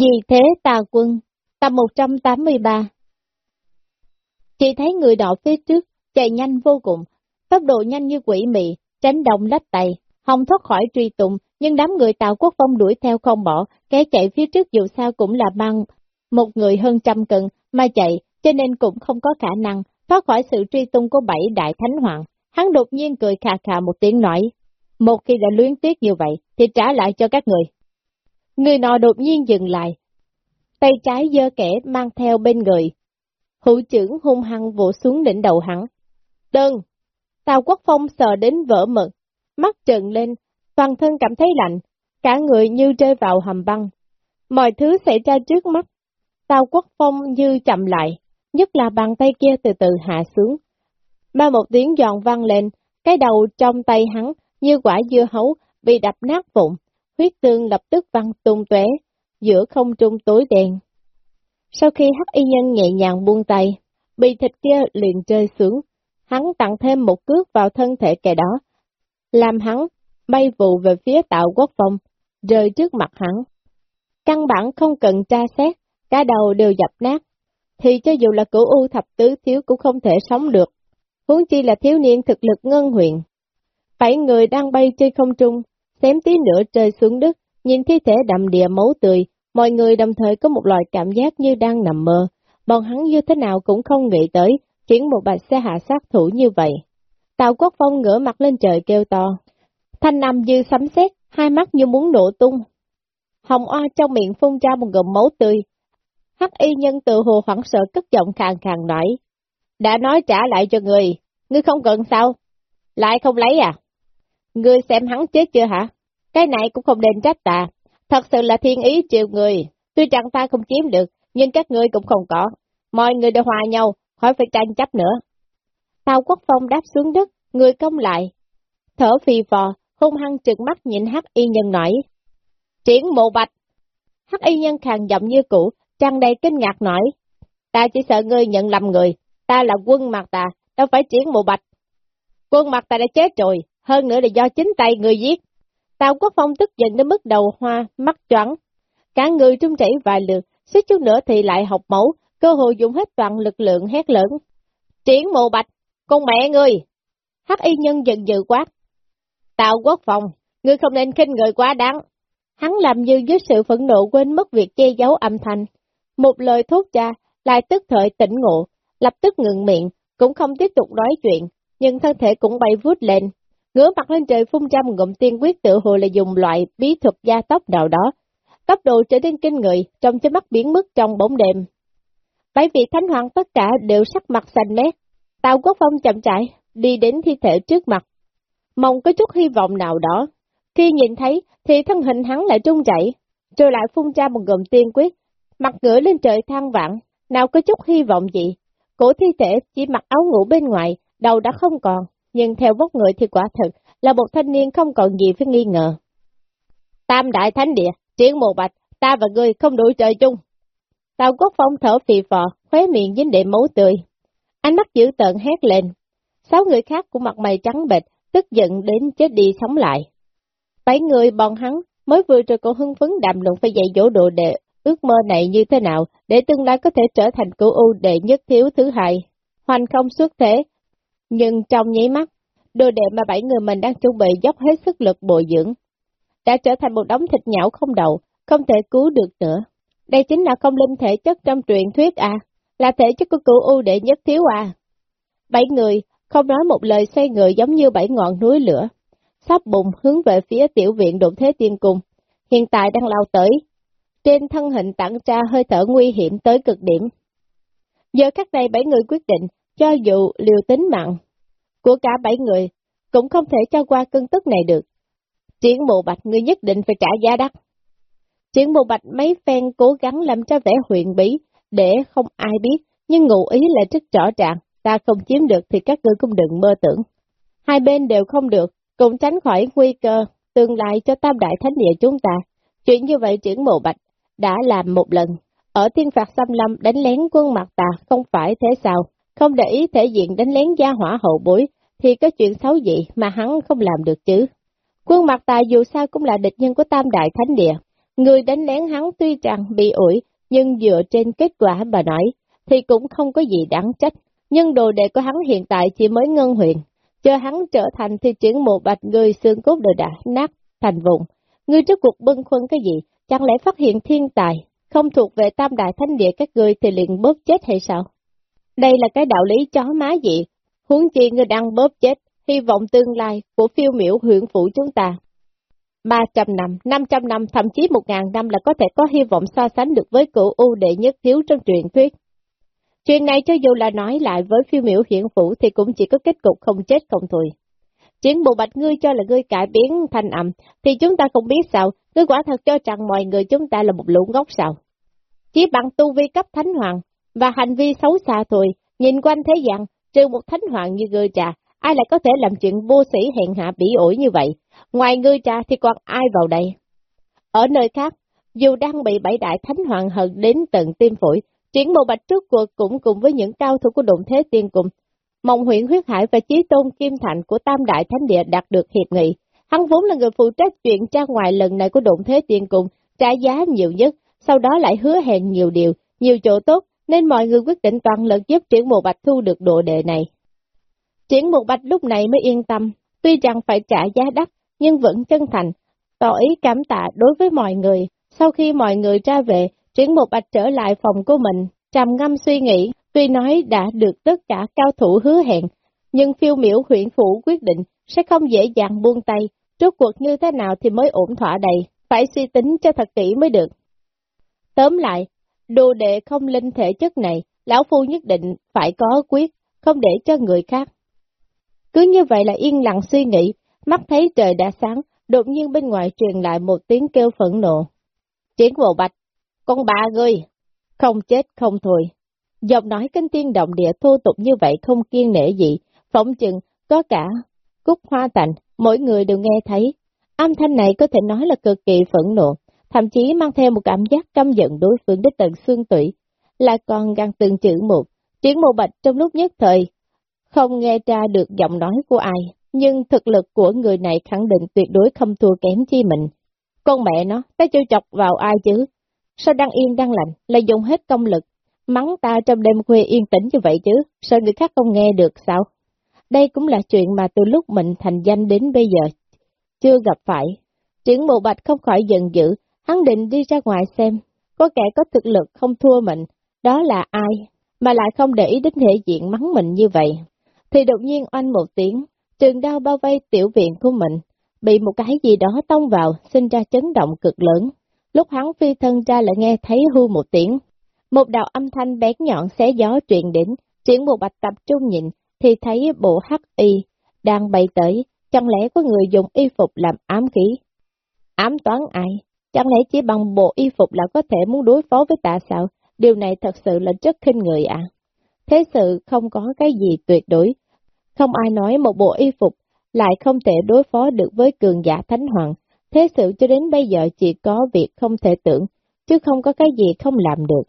Vì thế tà quân, tập 183 Chỉ thấy người đỏ phía trước, chạy nhanh vô cùng, tốc độ nhanh như quỷ mị, tránh động lách tay, không thoát khỏi truy tụng, nhưng đám người Tào Quốc Phong đuổi theo không bỏ, kẻ chạy phía trước dù sao cũng là mang một người hơn trăm cân mà chạy, cho nên cũng không có khả năng thoát khỏi sự truy tung của bảy đại thánh hoàng. Hắn đột nhiên cười khà khà một tiếng nói, một khi đã luyến tiếc như vậy, thì trả lại cho các người. Người nọ đột nhiên dừng lại, tay trái dơ kẻ mang theo bên người. Hữu trưởng hung hăng vỗ xuống đỉnh đầu hắn. Đơn! Tào Quốc Phong sờ đến vỡ mực, mắt trợn lên, toàn thân cảm thấy lạnh, cả người như rơi vào hầm băng. Mọi thứ xảy ra trước mắt. Tào Quốc Phong như chậm lại, nhất là bàn tay kia từ từ hạ xuống. Ba một tiếng giòn vang lên, cái đầu trong tay hắn như quả dưa hấu bị đập nát vụn, huyết tương lập tức văng tung tóe giữa không trung tối đen. Sau khi hắc y nhân nhẹ nhàng buông tay, bị thịt kia liền rơi xuống, hắn tặng thêm một cước vào thân thể kẻ đó, làm hắn bay vụ về phía tạo quốc phong, rơi trước mặt hắn. Căn bản không cần tra xét, cả đầu đều dập nát, thì cho dù là cửu u thập tứ thiếu cũng không thể sống được, huống chi là thiếu niên thực lực ngân huyện. Bảy người đang bay trên không trung, xém tí nữa rơi xuống đất, nhìn thi thể đầm đìa máu tươi, mọi người đồng thời có một loại cảm giác như đang nằm mơ, bọn hắn như thế nào cũng không nghĩ tới, chuyển một bạch xe hạ sát thủ như vậy. Tào Quốc Phong ngửa mặt lên trời kêu to, thanh nằm như sấm sét, hai mắt như muốn nổ tung. Hồng oa trong miệng phun ra một ngụm máu tươi. Hắc y nhân tự hồ hoảng sợ cất giọng khàn khàn nói, đã nói trả lại cho người, ngươi không cần sao? Lại không lấy à? Ngươi xem hắn chết chưa hả? Cái này cũng không nên trách ta. Thật sự là thiên ý triệu người. Tuy rằng ta không chiếm được, nhưng các ngươi cũng không có. Mọi người đều hòa nhau, khỏi phải tranh chấp nữa. Tào Quốc Phong đáp xuống đất, người công lại. Thở phì phò, hung hăng trừng mắt nhìn hắc y nhân nói. Triển mộ bạch. Hắc y nhân khàn giọng như cũ, trăng đầy kinh ngạc nói. Ta chỉ sợ ngươi nhận lầm người, ta là quân mặt ta, đâu phải triển mộ bạch. Quân mặt ta đã chết rồi, hơn nữa là do chính tay người giết. Tào Quốc Phong tức giận đến mức đầu hoa, mắt choáng. Cả người trung chảy vài lượt, suýt chút nữa thì lại học mẫu, cơ hội dùng hết toàn lực lượng hét lớn. Triển mộ bạch, con mẹ ngươi! Hắc y nhân giận dữ quát. Tào Quốc Phong, ngươi không nên khinh người quá đáng. Hắn làm như với sự phẫn nộ quên mất việc che giấu âm thanh. Một lời thốt ra, lại tức thời tỉnh ngộ, lập tức ngừng miệng, cũng không tiếp tục nói chuyện, nhưng thân thể cũng bay vút lên, ngửa mặt lên trời phun ra một ngụm tiên quyết tự hồ là dùng loại bí thuật gia tốc nào đó. Tốc độ trở nên kinh người, trong chớp mắt biến mất trong bóng đêm. Bảy vị thánh hoàng tất cả đều sắc mặt xanh mét. Tào Quốc Phong chậm rãi đi đến thi thể trước mặt. Mong có chút hy vọng nào đó. Khi nhìn thấy, thì thân hình hắn lại trung chảy, rồi lại phun ra một ngụm tiên quyết, mặt ngửa lên trời than vạn, nào có chút hy vọng gì. Cổ thi thể chỉ mặc áo ngủ bên ngoài, đầu đã không còn, nhưng theo vóc người thì quả thật là một thanh niên không còn gì phải nghi ngờ. Tam đại thánh địa, triển mộ bạch, ta và ngươi không đủ trời chung. Tào Quốc Phong thở phì phò, khóe miệng dính đệm máu tươi. Ánh mắt dữ tợn hét lên. Sáu người khác cũng mặt mày trắng bệch, tức giận đến chết đi sống lại. Bảy người bọn hắn mới vừa rồi còn hưng phấn đàm luận phải dạy dỗ đồ đệ, ước mơ này như thế nào để tương lai có thể trở thành cửu u đệ nhất thiếu thứ hai. Hoành không xuất thế, nhưng trong nháy mắt, đồ đệ mà bảy người mình đang chuẩn bị dốc hết sức lực bồi dưỡng, đã trở thành một đống thịt nhão không đầu, không thể cứu được nữa. Đây chính là không linh thể chất trong truyền thuyết à, là thể chất của cửu ưu đệ nhất thiếu à. Bảy người, không nói một lời xoay người giống như bảy ngọn núi lửa, sắp bùng hướng về phía tiểu viện đụng thế tiên cung, hiện tại đang lao tới. Trên thân hình tặng ra hơi thở nguy hiểm tới cực điểm. Giờ các này bảy người quyết định cho dù liều tính mạng của cả bảy người, cũng không thể cho qua cơn tức này được. Triển mộ bạch ngươi nhất định phải trả giá đắt. Triển mộ bạch mấy phen cố gắng làm cho vẻ huyền bí, để không ai biết, nhưng ngụ ý là rất rõ ràng, ta không chiếm được thì các ngươi cũng đừng mơ tưởng. Hai bên đều không được, cùng tránh khỏi nguy cơ, tương lai cho tam đại thánh địa chúng ta. Chuyện như vậy triển mộ bạch đã làm một lần, ở thiên phạt xâm lâm đánh lén quân mặt ta không phải thế sao? Không để ý thể diện đánh lén gia hỏa hậu bối, thì có chuyện xấu gì mà hắn không làm được chứ. Quân mặt tài dù sao cũng là địch nhân của tam đại thánh địa, Người đánh lén hắn tuy rằng bị ủi, nhưng dựa trên kết quả bà nói, thì cũng không có gì đáng trách. Nhưng đồ đệ của hắn hiện tại chỉ mới ngân huyện, chờ hắn trở thành thì chuyển một bạch người xương cốt đều đã nát thành vùng. Ngươi trước cuộc bưng khuân cái gì, chẳng lẽ phát hiện thiên tài, không thuộc về tam đại thánh địa các ngươi thì liền bóp chết hay sao? Đây là cái đạo lý chó má gì, huống chi ngươi đang bóp chết, hy vọng tương lai của phiêu miểu huyện phủ chúng ta. 300 năm, 500 năm, thậm chí 1.000 năm là có thể có hy vọng so sánh được với cửu ưu đệ nhất thiếu trong truyền thuyết. Chuyện này cho dù là nói lại với phiêu miểu hiện phủ thì cũng chỉ có kết cục không chết không thôi. Chuyện bộ bạch ngươi cho là ngươi cải biến thành ẩm, thì chúng ta không biết sao, ngươi quả thật cho rằng mọi người chúng ta là một lũ ngốc sao. Chỉ bằng tu vi cấp thánh hoàng, và hành vi xấu xa thôi, nhìn quanh thế gian, trừ một thánh hoàng như ngươi trà, ai lại có thể làm chuyện vô sĩ hèn hạ bỉ ổi như vậy, ngoài ngươi trà thì còn ai vào đây. Ở nơi khác, dù đang bị bảy đại thánh hoàng hận đến tận tim phổi, triển bộ bạch trước cuộc cũng cùng với những cao thủ của đụng thế tiên cùng, mộng huyện huyết hải và chí tôn kim thành của tam đại thánh địa đạt được hiệp nghị. Hắn vốn là người phụ trách chuyện ra ngoài lần này của đụng thế tiên cùng, trả giá nhiều nhất, sau đó lại hứa hẹn nhiều điều, nhiều chỗ tốt, nên mọi người quyết định toàn lực giúp triển bộ bạch thu được độ đệ này. Triển bộ bạch lúc này mới yên tâm, tuy rằng phải trả giá đắt, nhưng vẫn chân thành, tỏ ý cảm tạ đối với mọi người. Sau khi mọi người ra về, triển bộ bạch trở lại phòng của mình, trầm ngâm suy nghĩ, tuy nói đã được tất cả cao thủ hứa hẹn, nhưng phiêu miểu huyện phủ quyết định sẽ không dễ dàng buông tay, rốt cuộc như thế nào thì mới ổn thỏa đầy, phải suy tính cho thật kỹ mới được. Tóm lại, đồ đệ không linh thể chất này, lão phu nhất định phải có quyết, không để cho người khác. Cứ như vậy là yên lặng suy nghĩ, mắt thấy trời đã sáng, đột nhiên bên ngoài truyền lại một tiếng kêu phẫn nộ. Triển bộ bạch, con bà ngươi, không chết không thôi. Giọng nói kinh tiên động địa thô tục như vậy không kiên nể gì, phỏng chừng, có cả cúc hoa tạnh, mỗi người đều nghe thấy. Âm thanh này có thể nói là cực kỳ phẫn nộ, thậm chí mang theo một cảm giác căm giận đối phương đến tận xương tủy, lại còn găng từng chữ một. Triển mộ bạch trong lúc nhất thời, không nghe ra được giọng nói của ai, nhưng thực lực của người này khẳng định tuyệt đối không thua kém chi mình. Con mẹ nó, ta chưa chọc vào ai chứ? Sao đang yên đang lành, lại dùng hết công lực, mắng ta trong đêm khuya yên tĩnh như vậy chứ, sao người khác không nghe được sao? Đây cũng là chuyện mà từ lúc mình thành danh đến bây giờ, chưa gặp phải. Triển mộ bạch không khỏi giận dữ, hắn định đi ra ngoài xem, có kẻ có thực lực không thua mình, đó là ai, mà lại không để ý đến thể diện mắng mình như vậy. Thì đột nhiên oanh một tiếng, trường đao bao vây tiểu viện của mình, bị một cái gì đó tông vào, sinh ra chấn động cực lớn. Lúc hắn phi thân ra lại nghe thấy hư một tiếng. Một đạo âm thanh bén nhọn xé gió truyền đến, chuyển một bạch tập trung nhìn, thì thấy bộ hắc y đang bay tới, chẳng lẽ có người dùng y phục làm ám khí? Ám toán ai? Chẳng lẽ chỉ bằng bộ y phục là có thể muốn đối phó với tạ sao? Điều này thật sự là rất khinh người ạ. À? Thế sự không có cái gì tuyệt đối. Không ai nói một bộ y phục lại không thể đối phó được với cường giả thánh hoàng. Thế sự cho đến bây giờ chỉ có việc không thể tưởng, chứ không có cái gì không làm được.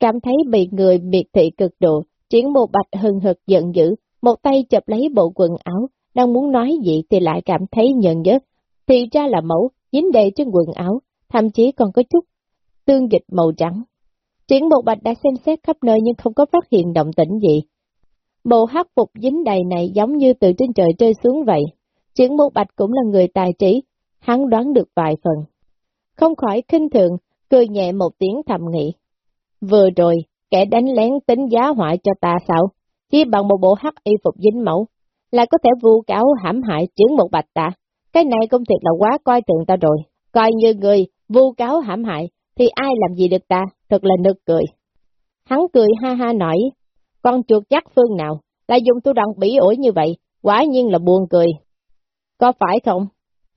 Cảm thấy bị người biệt thị cực độ, chuyển một bạch hừng hực giận dữ, một tay chụp lấy bộ quần áo, đang muốn nói gì thì lại cảm thấy nhận nhớ. Thì ra là mẫu, dính đầy trên quần áo, thậm chí còn có chút tương dịch màu trắng. Triển Bộ bạch đã xem xét khắp nơi nhưng không có phát hiện động tĩnh gì. Bộ hát phục dính đầy này giống như từ trên trời rơi xuống vậy. Triển Bộ bạch cũng là người tài trí, hắn đoán được vài phần. Không khỏi khinh thường, cười nhẹ một tiếng thầm nghĩ. Vừa rồi, kẻ đánh lén tính giá họa cho ta sao? Chỉ bằng một bộ hắc y phục dính mẫu, lại có thể vu cáo hãm hại triển Bộ bạch ta. Cái này cũng thiệt là quá coi thường ta rồi. Coi như người vu cáo hãm hại, thì ai làm gì được ta, thật là nực cười. Hắn cười ha ha nói, con chuột chắc phương nào, lại dùng tu đoạn bỉ ổi như vậy, quả nhiên là buồn cười. Có phải không?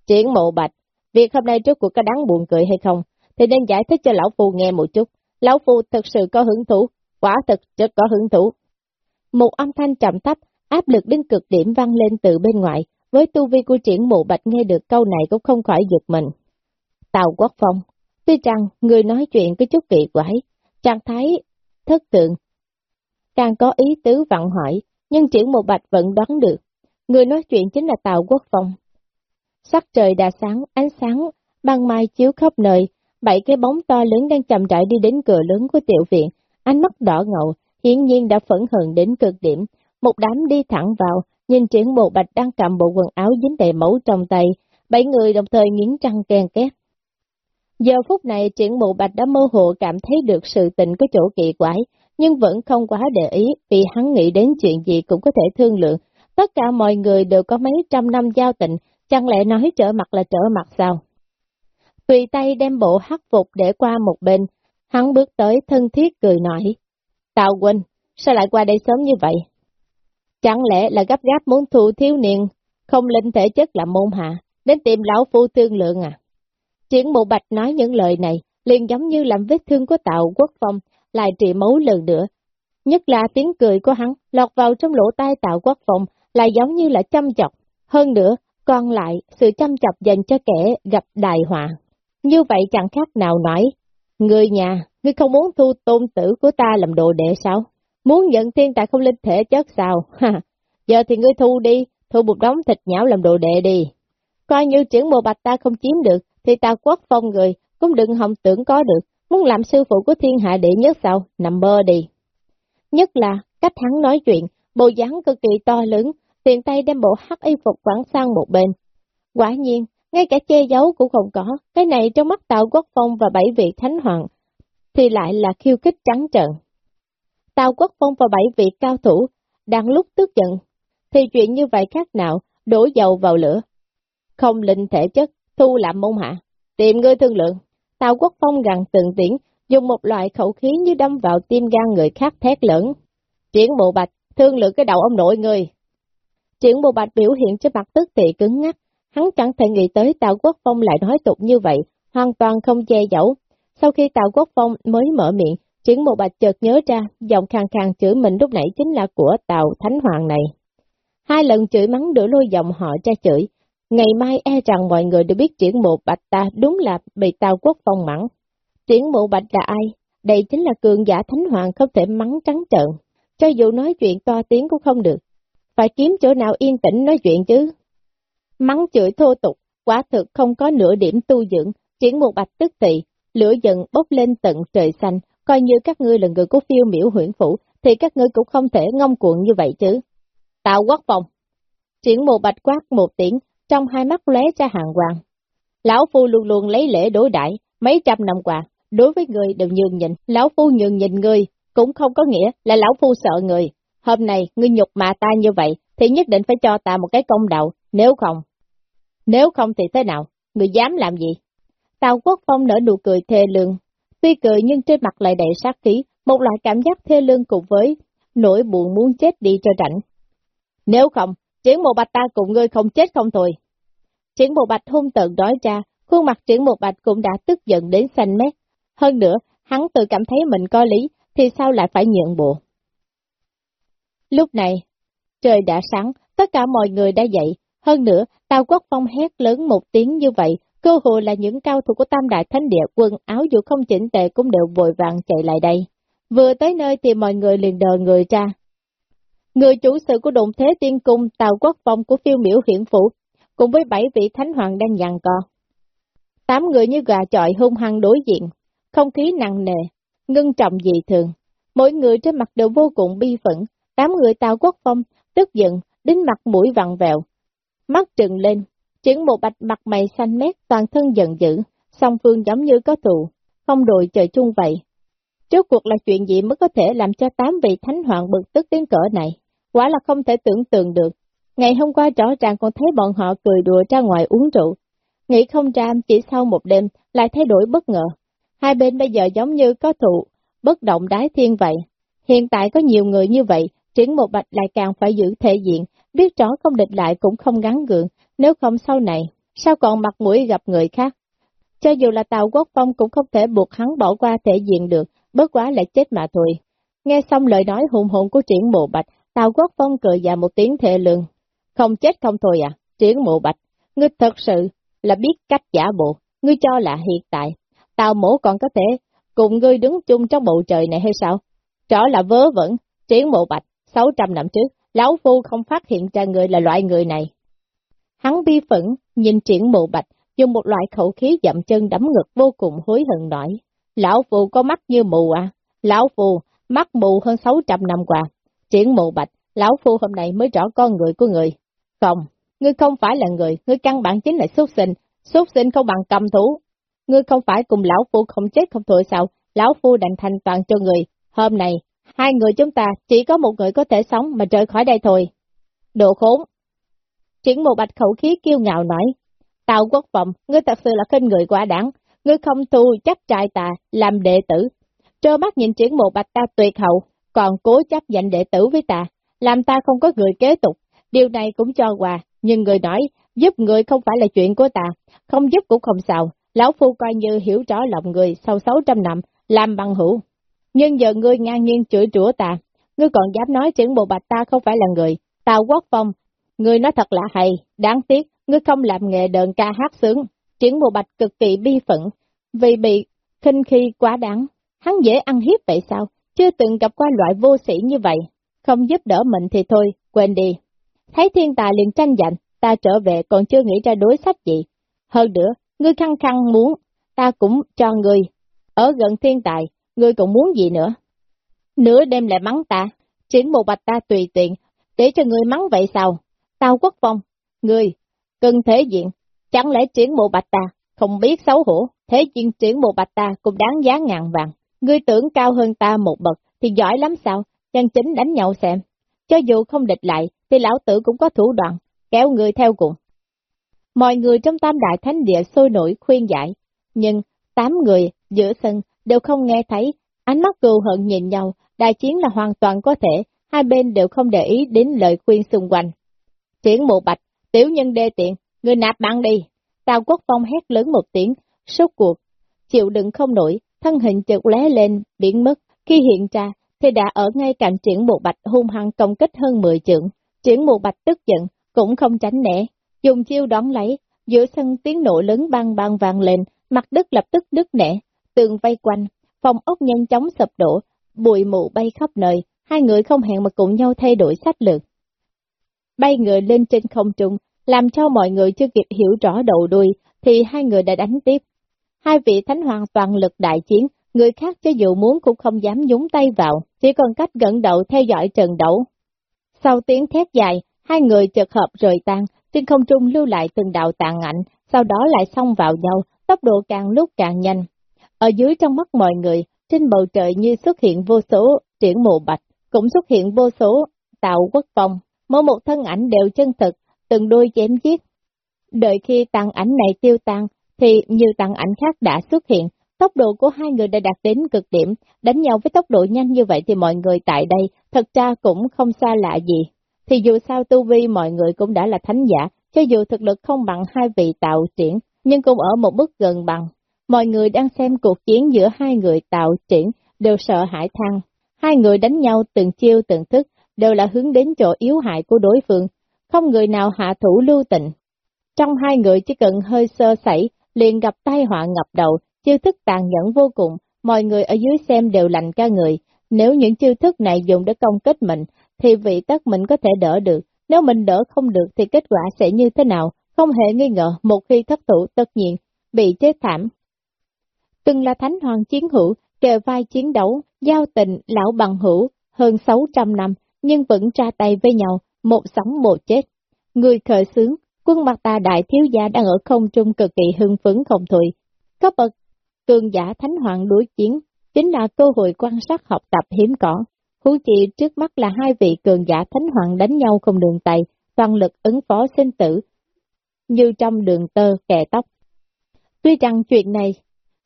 Triển mộ bạch, việc hôm nay trước cuộc có đáng buồn cười hay không, thì nên giải thích cho lão phu nghe một chút. Lão phu thật sự có hứng thú, quả thật rất có hứng thú. Một âm thanh trầm thấp, áp lực đến cực điểm vang lên từ bên ngoài, với tu vi của triển mộ bạch nghe được câu này cũng không khỏi giật mình. Tào Quốc Phong, tuy rằng người nói chuyện có chút kỳ quái, trạng thái thất tượng, càng có ý tứ vặn hỏi, nhưng triển một bạch vẫn đoán được, người nói chuyện chính là Tào Quốc Phong. Sắc trời đã sáng, ánh sáng, ban mai chiếu khắp nơi, bảy cái bóng to lớn đang chậm rãi đi đến cửa lớn của tiểu viện, ánh mắt đỏ ngầu, hiển nhiên đã phẫn hận đến cực điểm. Một đám đi thẳng vào, nhìn triển bộ bạch đang cầm bộ quần áo dính đầy máu trong tay, bảy người đồng thời nghiến răng kèn két. Giờ phút này triển bộ bạch đã mơ hồ cảm thấy được sự tình có chỗ kỳ quái, nhưng vẫn không quá để ý vì hắn nghĩ đến chuyện gì cũng có thể thương lượng. Tất cả mọi người đều có mấy trăm năm giao tình, chẳng lẽ nói trở mặt là trở mặt sao? Tùy tay đem bộ hắc phục để qua một bên, hắn bước tới thân thiết cười nói. Tào huynh, sao lại qua đây sớm như vậy? Chẳng lẽ là gấp gáp muốn thu thiếu niên, không linh thể chất là môn hạ, đến tìm lão phu thương lượng à? Triển mộ bạch nói những lời này, liền giống như làm vết thương của tạo Quốc Phong, lại trị máu lần nữa. Nhất là tiếng cười của hắn lọt vào trong lỗ tai tạo Quốc Phong, lại giống như là chăm chọc. Hơn nữa, còn lại sự chăm chọc dành cho kẻ gặp đại họa. Như vậy chẳng khác nào nói, người nhà, ngươi không muốn thu tôn tử của ta làm đồ đệ sao? Muốn nhận thiên tài không linh thể chất sao? Giờ thì ngươi thu đi, thu một đống thịt nhão làm đồ đệ đi. Coi như triển mộ bạch ta không chiếm được, thì ta quốc phong người, cũng đừng hòng tưởng có được, muốn làm sư phụ của thiên hạ đệ nhất sao, nằm mơ đi. Nhất là, cách hắn nói chuyện, bộ dáng cực kỳ to lớn, tiền tay đem bộ hắc y phục quẳng sang một bên. Quả nhiên, ngay cả che giấu cũng không có, cái này trong mắt Tào Quốc Phong và bảy vị thánh hoàng, thì lại là khiêu kích trắng trợn. Tào Quốc Phong và bảy vị cao thủ, đang lúc tức giận, thì chuyện như vậy khác nào, đổ dầu vào lửa. Không linh thể chất, thu làm môn hạ, tìm ngươi thương lượng. Tào Quốc Phong gần từng tiếng, dùng một loại khẩu khí như đâm vào tim gan người khác thét lớn. Triển bộ bạch, thương lượng cái đầu ông nội người. Triển bộ bạch biểu hiện cho mặt tức tị cứng ngắc, hắn chẳng thể nghĩ tới Tào Quốc Phong lại nói tục như vậy, hoàn toàn không che giấu. Sau khi Tào Quốc Phong mới mở miệng, Triển bộ bạch chợt nhớ ra, giọng khang khang chửi mình lúc nãy chính là của Tào Thánh Hoàng này. Hai lần chửi mắng đỡ lôi giọng họ ra chửi, Ngày mai e rằng mọi người đều biết triển mộ bạch ta đúng là bị tàu quốc phong mắng. Triển mộ bạch là ai? Đây chính là cường giả thánh hoàng không thể mắng trắng trợn. Cho dù nói chuyện to tiếng cũng không được. Phải kiếm chỗ nào yên tĩnh nói chuyện chứ. Mắng chửi thô tục, quả thực không có nửa điểm tu dưỡng, triển mộ bạch tức tị, lửa giận bốc lên tận trời xanh, coi như các ngươi là người của phiêu miểu huyện phủ, thì các ngươi cũng không thể ngông cuộn như vậy chứ. Tạo quốc phòng. Triển mộ bạch quát một tiếng, trong hai mắt lóe ra hàng quang Lão Phu luôn luôn lấy lễ đối đại mấy trăm năm qua, đối với người đều nhường nhịn, Lão Phu nhường nhịn người, cũng không có nghĩa là Lão Phu sợ người. Hôm nay, ngươi nhục mà ta như vậy, thì nhất định phải cho ta một cái công đạo, nếu không. Nếu không thì thế nào, người dám làm gì? Tào Quốc Phong nở nụ cười thê lương, tuy cười nhưng trên mặt lại đầy sát khí, một loại cảm giác thê lương cùng với nỗi buồn muốn chết đi cho rảnh. Nếu không, Triển Mộ Bạch ta cùng ngươi không chết không thôi. Triển Mộ Bạch hung tợn nói ra, khuôn mặt Triển Mộ Bạch cũng đã tức giận đến xanh mét. Hơn nữa, hắn tự cảm thấy mình có lý, thì sao lại phải nhượng bộ. Lúc này, trời đã sáng, tất cả mọi người đã dậy. Hơn nữa, Tào Quốc Phong hét lớn một tiếng như vậy, cơ hội là những cao thủ của Tam Đại Thánh Địa quần áo dù không chỉnh tề cũng đều vội vàng chạy lại đây. Vừa tới nơi thì mọi người liền đờ người ra, Người chủ sự của đồn thế tiên cung Tàu Quốc Phong của phiêu miểu hiển phủ, cùng với bảy vị thánh hoàng đang dàn co. Tám người như gà chọi hung hăng đối diện, không khí nặng nề, ngưng trọng dị thường. Mỗi người trên mặt đều vô cùng bi phẫn, tám người Tàu Quốc Phong tức giận, đến mặt mũi vặn vẹo. Mắt trừng lên, chuyển một bạch mặt mày xanh mét toàn thân giận dữ, song phương giống như có thù, không đội trời chung vậy. Trước cuộc là chuyện gì mới có thể làm cho tám vị thánh hoàng bực tức đến cỡ này? Quả là không thể tưởng tượng được. Ngày hôm qua rõ ràng còn thấy bọn họ cười đùa ra ngoài uống rượu. Nghĩ không ra chỉ sau một đêm lại thay đổi bất ngờ. Hai bên bây giờ giống như có thụ, bất động đái thiên vậy. Hiện tại có nhiều người như vậy, triển một bạch lại càng phải giữ thể diện, biết rõ không địch lại cũng không gắn gượng, nếu không sau này, sao còn mặt mũi gặp người khác. Cho dù là Tàu Quốc Phong cũng không thể buộc hắn bỏ qua thể diện được, bất quá lại chết mà thôi. Nghe xong lời nói hùng hồn của triển bộ bạch, Tào Quốc Phong cười dài một tiếng thệ lương. Không chết không thôi à, triển mộ bạch, ngươi thật sự là biết cách giả bộ, ngươi cho là hiện tại. Tào mổ còn có thể cùng ngươi đứng chung trong bầu trời này hay sao? Rõ là vớ vẩn, triển mộ bạch, 600 năm trước, lão phu không phát hiện ra người là loại người này. Hắn bi phẫn, nhìn triển mộ bạch, dùng một loại khẩu khí dậm chân đấm ngực vô cùng hối hận nổi, Lão phu có mắt như mù à? Lão phu mắt mù hơn 600 năm qua. Triển Mộ bạch, Lão Phu hôm nay mới rõ con người của người. Không, ngươi không phải là người, ngươi căn bản chính là xuất sinh, xuất sinh không bằng cầm thú. Ngươi không phải cùng Lão Phu không chết không thôi sao, Lão Phu đành thành toàn cho người. Hôm nay, hai người chúng ta chỉ có một người có thể sống mà rời khỏi đây thôi. Đồ khốn! Triển Mộ bạch khẩu khí kiêu ngạo nói, Tào quốc vọng, ngươi thật sự là khinh người quá đáng, ngươi không thu chắc trai tà, làm đệ tử. Trơ mắt nhìn triển mộ bạch ta tuyệt hậu, còn cố chấp giành đệ tử với ta, làm ta không có người kế tục. Điều này cũng cho quà, nhưng người nói, giúp người không phải là chuyện của ta, không giúp cũng không sao. Lão Phu coi như hiểu rõ lòng người sau 600 năm, làm bằng hữu. Nhưng giờ ngươi ngang nhiên chửi rủa ta, ngươi còn dám nói triển bộ bạch ta không phải là người. Tào quốc phong, ngươi nói thật là hay, đáng tiếc, ngươi không làm nghề đờn ca hát sướng. Triển bộ bạch cực kỳ bi phận, vì bị khinh khi quá đáng. Hắn dễ ăn hiếp vậy sao? Chưa từng gặp qua loại vô sĩ như vậy. Không giúp đỡ mình thì thôi, quên đi. Thấy thiên tài liền tranh giành, ta trở về còn chưa nghĩ ra đối sách gì. Hơn nữa, ngươi khăng khăng muốn, ta cũng cho ngươi. Ở gần thiên tài, ngươi còn muốn gì nữa? Nửa đêm lại mắng ta, chính một bạch ta tùy tiện, để cho ngươi mắng vậy sao? Tao quốc phong, ngươi, cần thế diện, chẳng lẽ triển bộ bạch ta, không biết xấu hổ, thế chuyên triển bộ bạch ta cũng đáng giá ngàn vàng. Ngươi tưởng cao hơn ta một bậc, thì giỏi lắm sao, chân chính đánh nhau xem. Cho dù không địch lại, thì lão tử cũng có thủ đoạn, kéo người theo cùng. Mọi người trong tam đại thánh địa sôi nổi khuyên giải, nhưng tám người giữa sân đều không nghe thấy, ánh mắt cừu hận nhìn nhau, đại chiến là hoàn toàn có thể, hai bên đều không để ý đến lời khuyên xung quanh. Triển mộ bạch, tiểu nhân đê tiện, người nạp mạng đi. Tào quốc phong hét lớn một tiếng, sốt cuộc, chịu đựng không nổi, thân hình chợt lé lên, biến mất, khi hiện ra, thì đã ở ngay cạnh triển bộ bạch hung hăng công kích hơn 10 trượng. Triển bộ bạch tức giận, cũng không tránh né, dùng chiêu đón lấy, giữa sân tiếng nổ lớn bang bang vang lên, mặt đất lập tức đứt nẻ, tường vây quanh, phòng ốc nhanh chóng sập đổ, bụi mù bay khắp nơi, hai người không hẹn mà cùng nhau thay đổi sách lược. Bay người lên trên không trung, làm cho mọi người chưa kịp hiểu rõ đầu đuôi, thì hai người đã đánh tiếp. Hai vị thánh hoàng toàn lực đại chiến, người khác cho dù muốn cũng không dám nhúng tay vào, chỉ còn cách gần đầu theo dõi trận đấu. Sau tiếng thét dài, hai người chợt hợp rời tan, trên không trung lưu lại từng đạo tàn ảnh, sau đó lại xông vào nhau, tốc độ càng lúc càng nhanh. Ở dưới trong mắt mọi người, trên bầu trời như xuất hiện vô số triển mộ bạch, cũng xuất hiện vô số tạo quốc phong, mỗi một thân ảnh đều chân thực, từng đôi chém giết. Đợi khi tàn ảnh này tiêu tan, thì nhiều tặng ảnh khác đã xuất hiện, tốc độ của hai người đã đạt đến cực điểm, đánh nhau với tốc độ nhanh như vậy thì mọi người tại đây thật ra cũng không xa lạ gì. Thì dù sao tu vi mọi người cũng đã là thánh giả, cho dù thực lực không bằng hai vị tạo triển, nhưng cũng ở một mức gần bằng. Mọi người đang xem cuộc chiến giữa hai người tạo triển đều sợ hãi thăng. Hai người đánh nhau từng chiêu từng thức, đều là hướng đến chỗ yếu hại của đối phương, không người nào hạ thủ lưu tình. Trong hai người chỉ cần hơi sơ sẩy, liền gặp tai họa ngập đầu, chiêu thức tàn nhẫn vô cùng, mọi người ở dưới xem đều lạnh ca người. Nếu những chiêu thức này dùng để công kích mình, thì vị tất mình có thể đỡ được. Nếu mình đỡ không được thì kết quả sẽ như thế nào? Không hề nghi ngờ, một khi thất thủ tất nhiên, bị chết thảm. Từng là thánh hoàng chiến hữu, kề vai chiến đấu, giao tình, lão bằng hữu, hơn 600 năm, nhưng vẫn ra tay với nhau, một sống một chết. Người khởi sướng, quân mặt ta đại thiếu gia đang ở không trung cực kỳ hưng phấn không thôi. Có bậc cường giả thánh hoàng đối chiến, chính là cơ hội quan sát học tập hiếm có. Hú chi trước mắt là hai vị cường giả thánh hoàng đánh nhau không đường tay, toàn lực ứng phó sinh tử, như trong đường tơ kẻ tóc. Tuy rằng chuyện này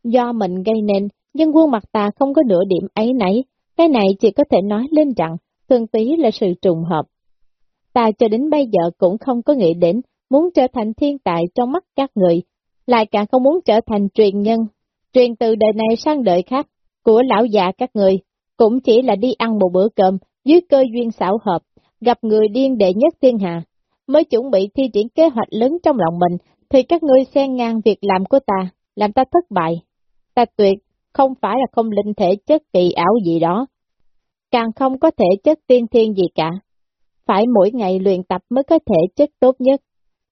do mình gây nên, nhưng quân mặt ta không có nửa điểm ấy nấy, cái này chỉ có thể nói lên rằng thường tí là sự trùng hợp. Ta cho đến bây giờ cũng không có nghĩ đến muốn trở thành thiên tài trong mắt các người, lại càng không muốn trở thành truyền nhân, truyền từ đời này sang đời khác, của lão già các người, cũng chỉ là đi ăn một bữa cơm, dưới cơ duyên xảo hợp, gặp người điên đệ nhất thiên hạ, mới chuẩn bị thi triển kế hoạch lớn trong lòng mình, thì các ngươi xen ngang việc làm của ta, làm ta thất bại. Ta tuyệt, không phải là không linh thể chất kỳ ảo gì đó, càng không có thể chất tiên thiên gì cả. Phải mỗi ngày luyện tập mới có thể chất tốt nhất.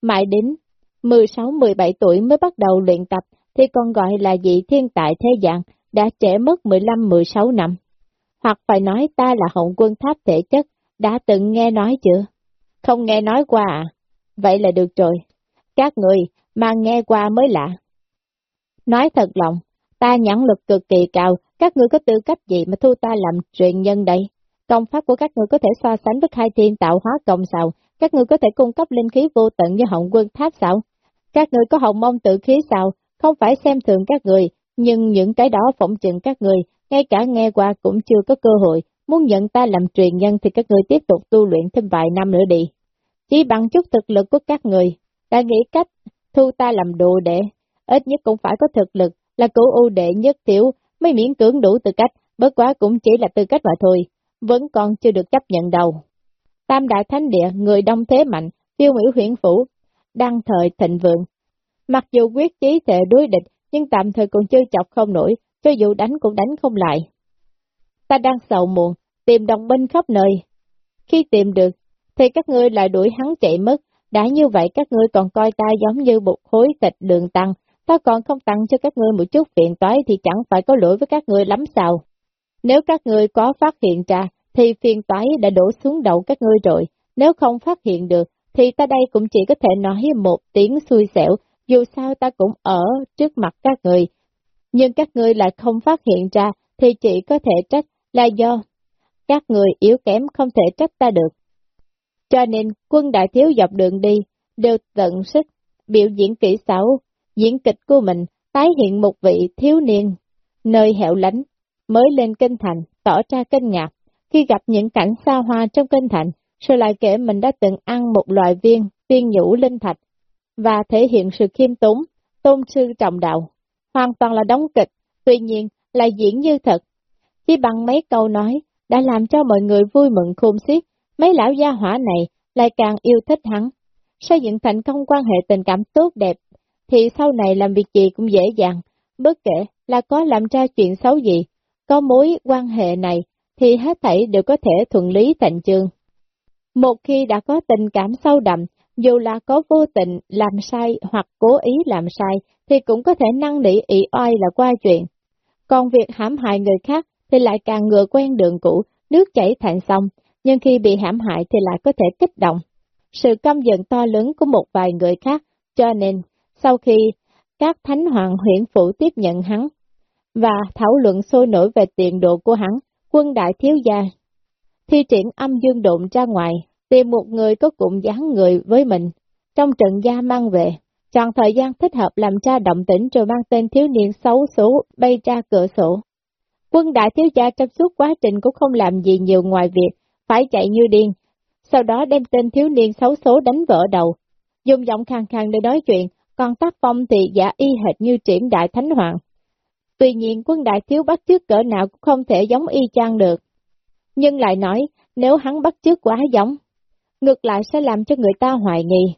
Mãi đến 16-17 tuổi mới bắt đầu luyện tập thì còn gọi là dị thiên tại thế gian, đã trễ mất 15-16 năm. Hoặc phải nói ta là hậu quân tháp thể chất, đã từng nghe nói chưa? Không nghe nói qua à? Vậy là được rồi. Các người mà nghe qua mới lạ. Nói thật lòng, ta nhãn lực cực kỳ cao, các người có tư cách gì mà thu ta làm truyền nhân đây? Công pháp của các người có thể so sánh với hai thiên tạo hóa công sao? Các người có thể cung cấp linh khí vô tận như hồng quân tháp sao? Các người có hồng mông tự khí sao? Không phải xem thường các người, nhưng những cái đó phỏng chừng các người, ngay cả nghe qua cũng chưa có cơ hội, muốn nhận ta làm truyền nhân thì các người tiếp tục tu luyện thêm vài năm nữa đi. Chỉ bằng chút thực lực của các người, đã nghĩ cách thu ta làm đồ đệ, ít nhất cũng phải có thực lực, là cửu ưu đệ nhất tiểu, mới miễn cưỡng đủ tư cách, bất quá cũng chỉ là tư cách mà thôi, vẫn còn chưa được chấp nhận đâu. Tam đại thánh địa, người đông thế mạnh, tiêu miễu huyện phủ, đang thời thịnh vượng. Mặc dù quyết chí thể đối địch, nhưng tạm thời còn chưa chọc không nổi, cho dù đánh cũng đánh không lại. Ta đang sầu muộn, tìm đồng binh khắp nơi. Khi tìm được, thì các ngươi lại đuổi hắn chạy mất, đã như vậy các ngươi còn coi ta giống như một khối thịt đường tăng, ta còn không tăng cho các ngươi một chút phiền toái thì chẳng phải có lỗi với các ngươi lắm sao. Nếu các ngươi có phát hiện ra, thì phiền toái đã đổ xuống đầu các ngươi rồi, nếu không phát hiện được, thì ta đây cũng chỉ có thể nói một tiếng xui xẻo, dù sao ta cũng ở trước mặt các người. Nhưng các ngươi lại không phát hiện ra, thì chỉ có thể trách là do các người yếu kém không thể trách ta được. Cho nên quân đại thiếu dọc đường đi, đều tận sức, biểu diễn kỹ xảo, diễn kịch của mình, tái hiện một vị thiếu niên, nơi hẻo lánh, mới lên kinh thành, tỏ ra kinh ngạc, khi gặp những cảnh xa hoa trong kinh thành, rồi lại kể mình đã từng ăn một loại viên, viên nhũ linh thạch, và thể hiện sự khiêm tốn, tôn sư trọng đạo, hoàn toàn là đóng kịch, tuy nhiên là diễn như thật. Chỉ bằng mấy câu nói, đã làm cho mọi người vui mừng khôn xiết, mấy lão gia hỏa này lại càng yêu thích hắn. Xây dựng thành công quan hệ tình cảm tốt đẹp, thì sau này làm việc gì cũng dễ dàng, bất kể là có làm ra chuyện xấu gì, có mối quan hệ này thì hết thảy đều có thể thuận lý thành chương. Một khi đã có tình cảm sâu đậm, dù là có vô tình làm sai hoặc cố ý làm sai, thì cũng có thể năng nỉ ị oai là qua chuyện. Còn việc hãm hại người khác thì lại càng ngựa quen đường cũ, nước chảy thành sông, nhưng khi bị hãm hại thì lại có thể kích động. Sự căm giận to lớn của một vài người khác, cho nên, sau khi các thánh hoàng huyện phủ tiếp nhận hắn, và thảo luận sôi nổi về tiền độ của hắn, quân đại thiếu gia, thi triển âm dương độn ra ngoài, tìm một người có cụm dáng người với mình, trong trận gia mang về, chọn thời gian thích hợp làm cha động tĩnh rồi mang tên thiếu niên xấu số bay ra cửa sổ. Quân đại thiếu gia trong suốt quá trình cũng không làm gì nhiều ngoài việc, phải chạy như điên, sau đó đem tên thiếu niên xấu số đánh vỡ đầu, dùng giọng khang khang để nói chuyện, còn tác phong thì giả y hệt như triển đại thánh hoàng. Tuy nhiên quân đại thiếu bắt chước cỡ nào cũng không thể giống y chang được. Nhưng lại nói, nếu hắn bắt chước quá giống, ngược lại sẽ làm cho người ta hoài nghi.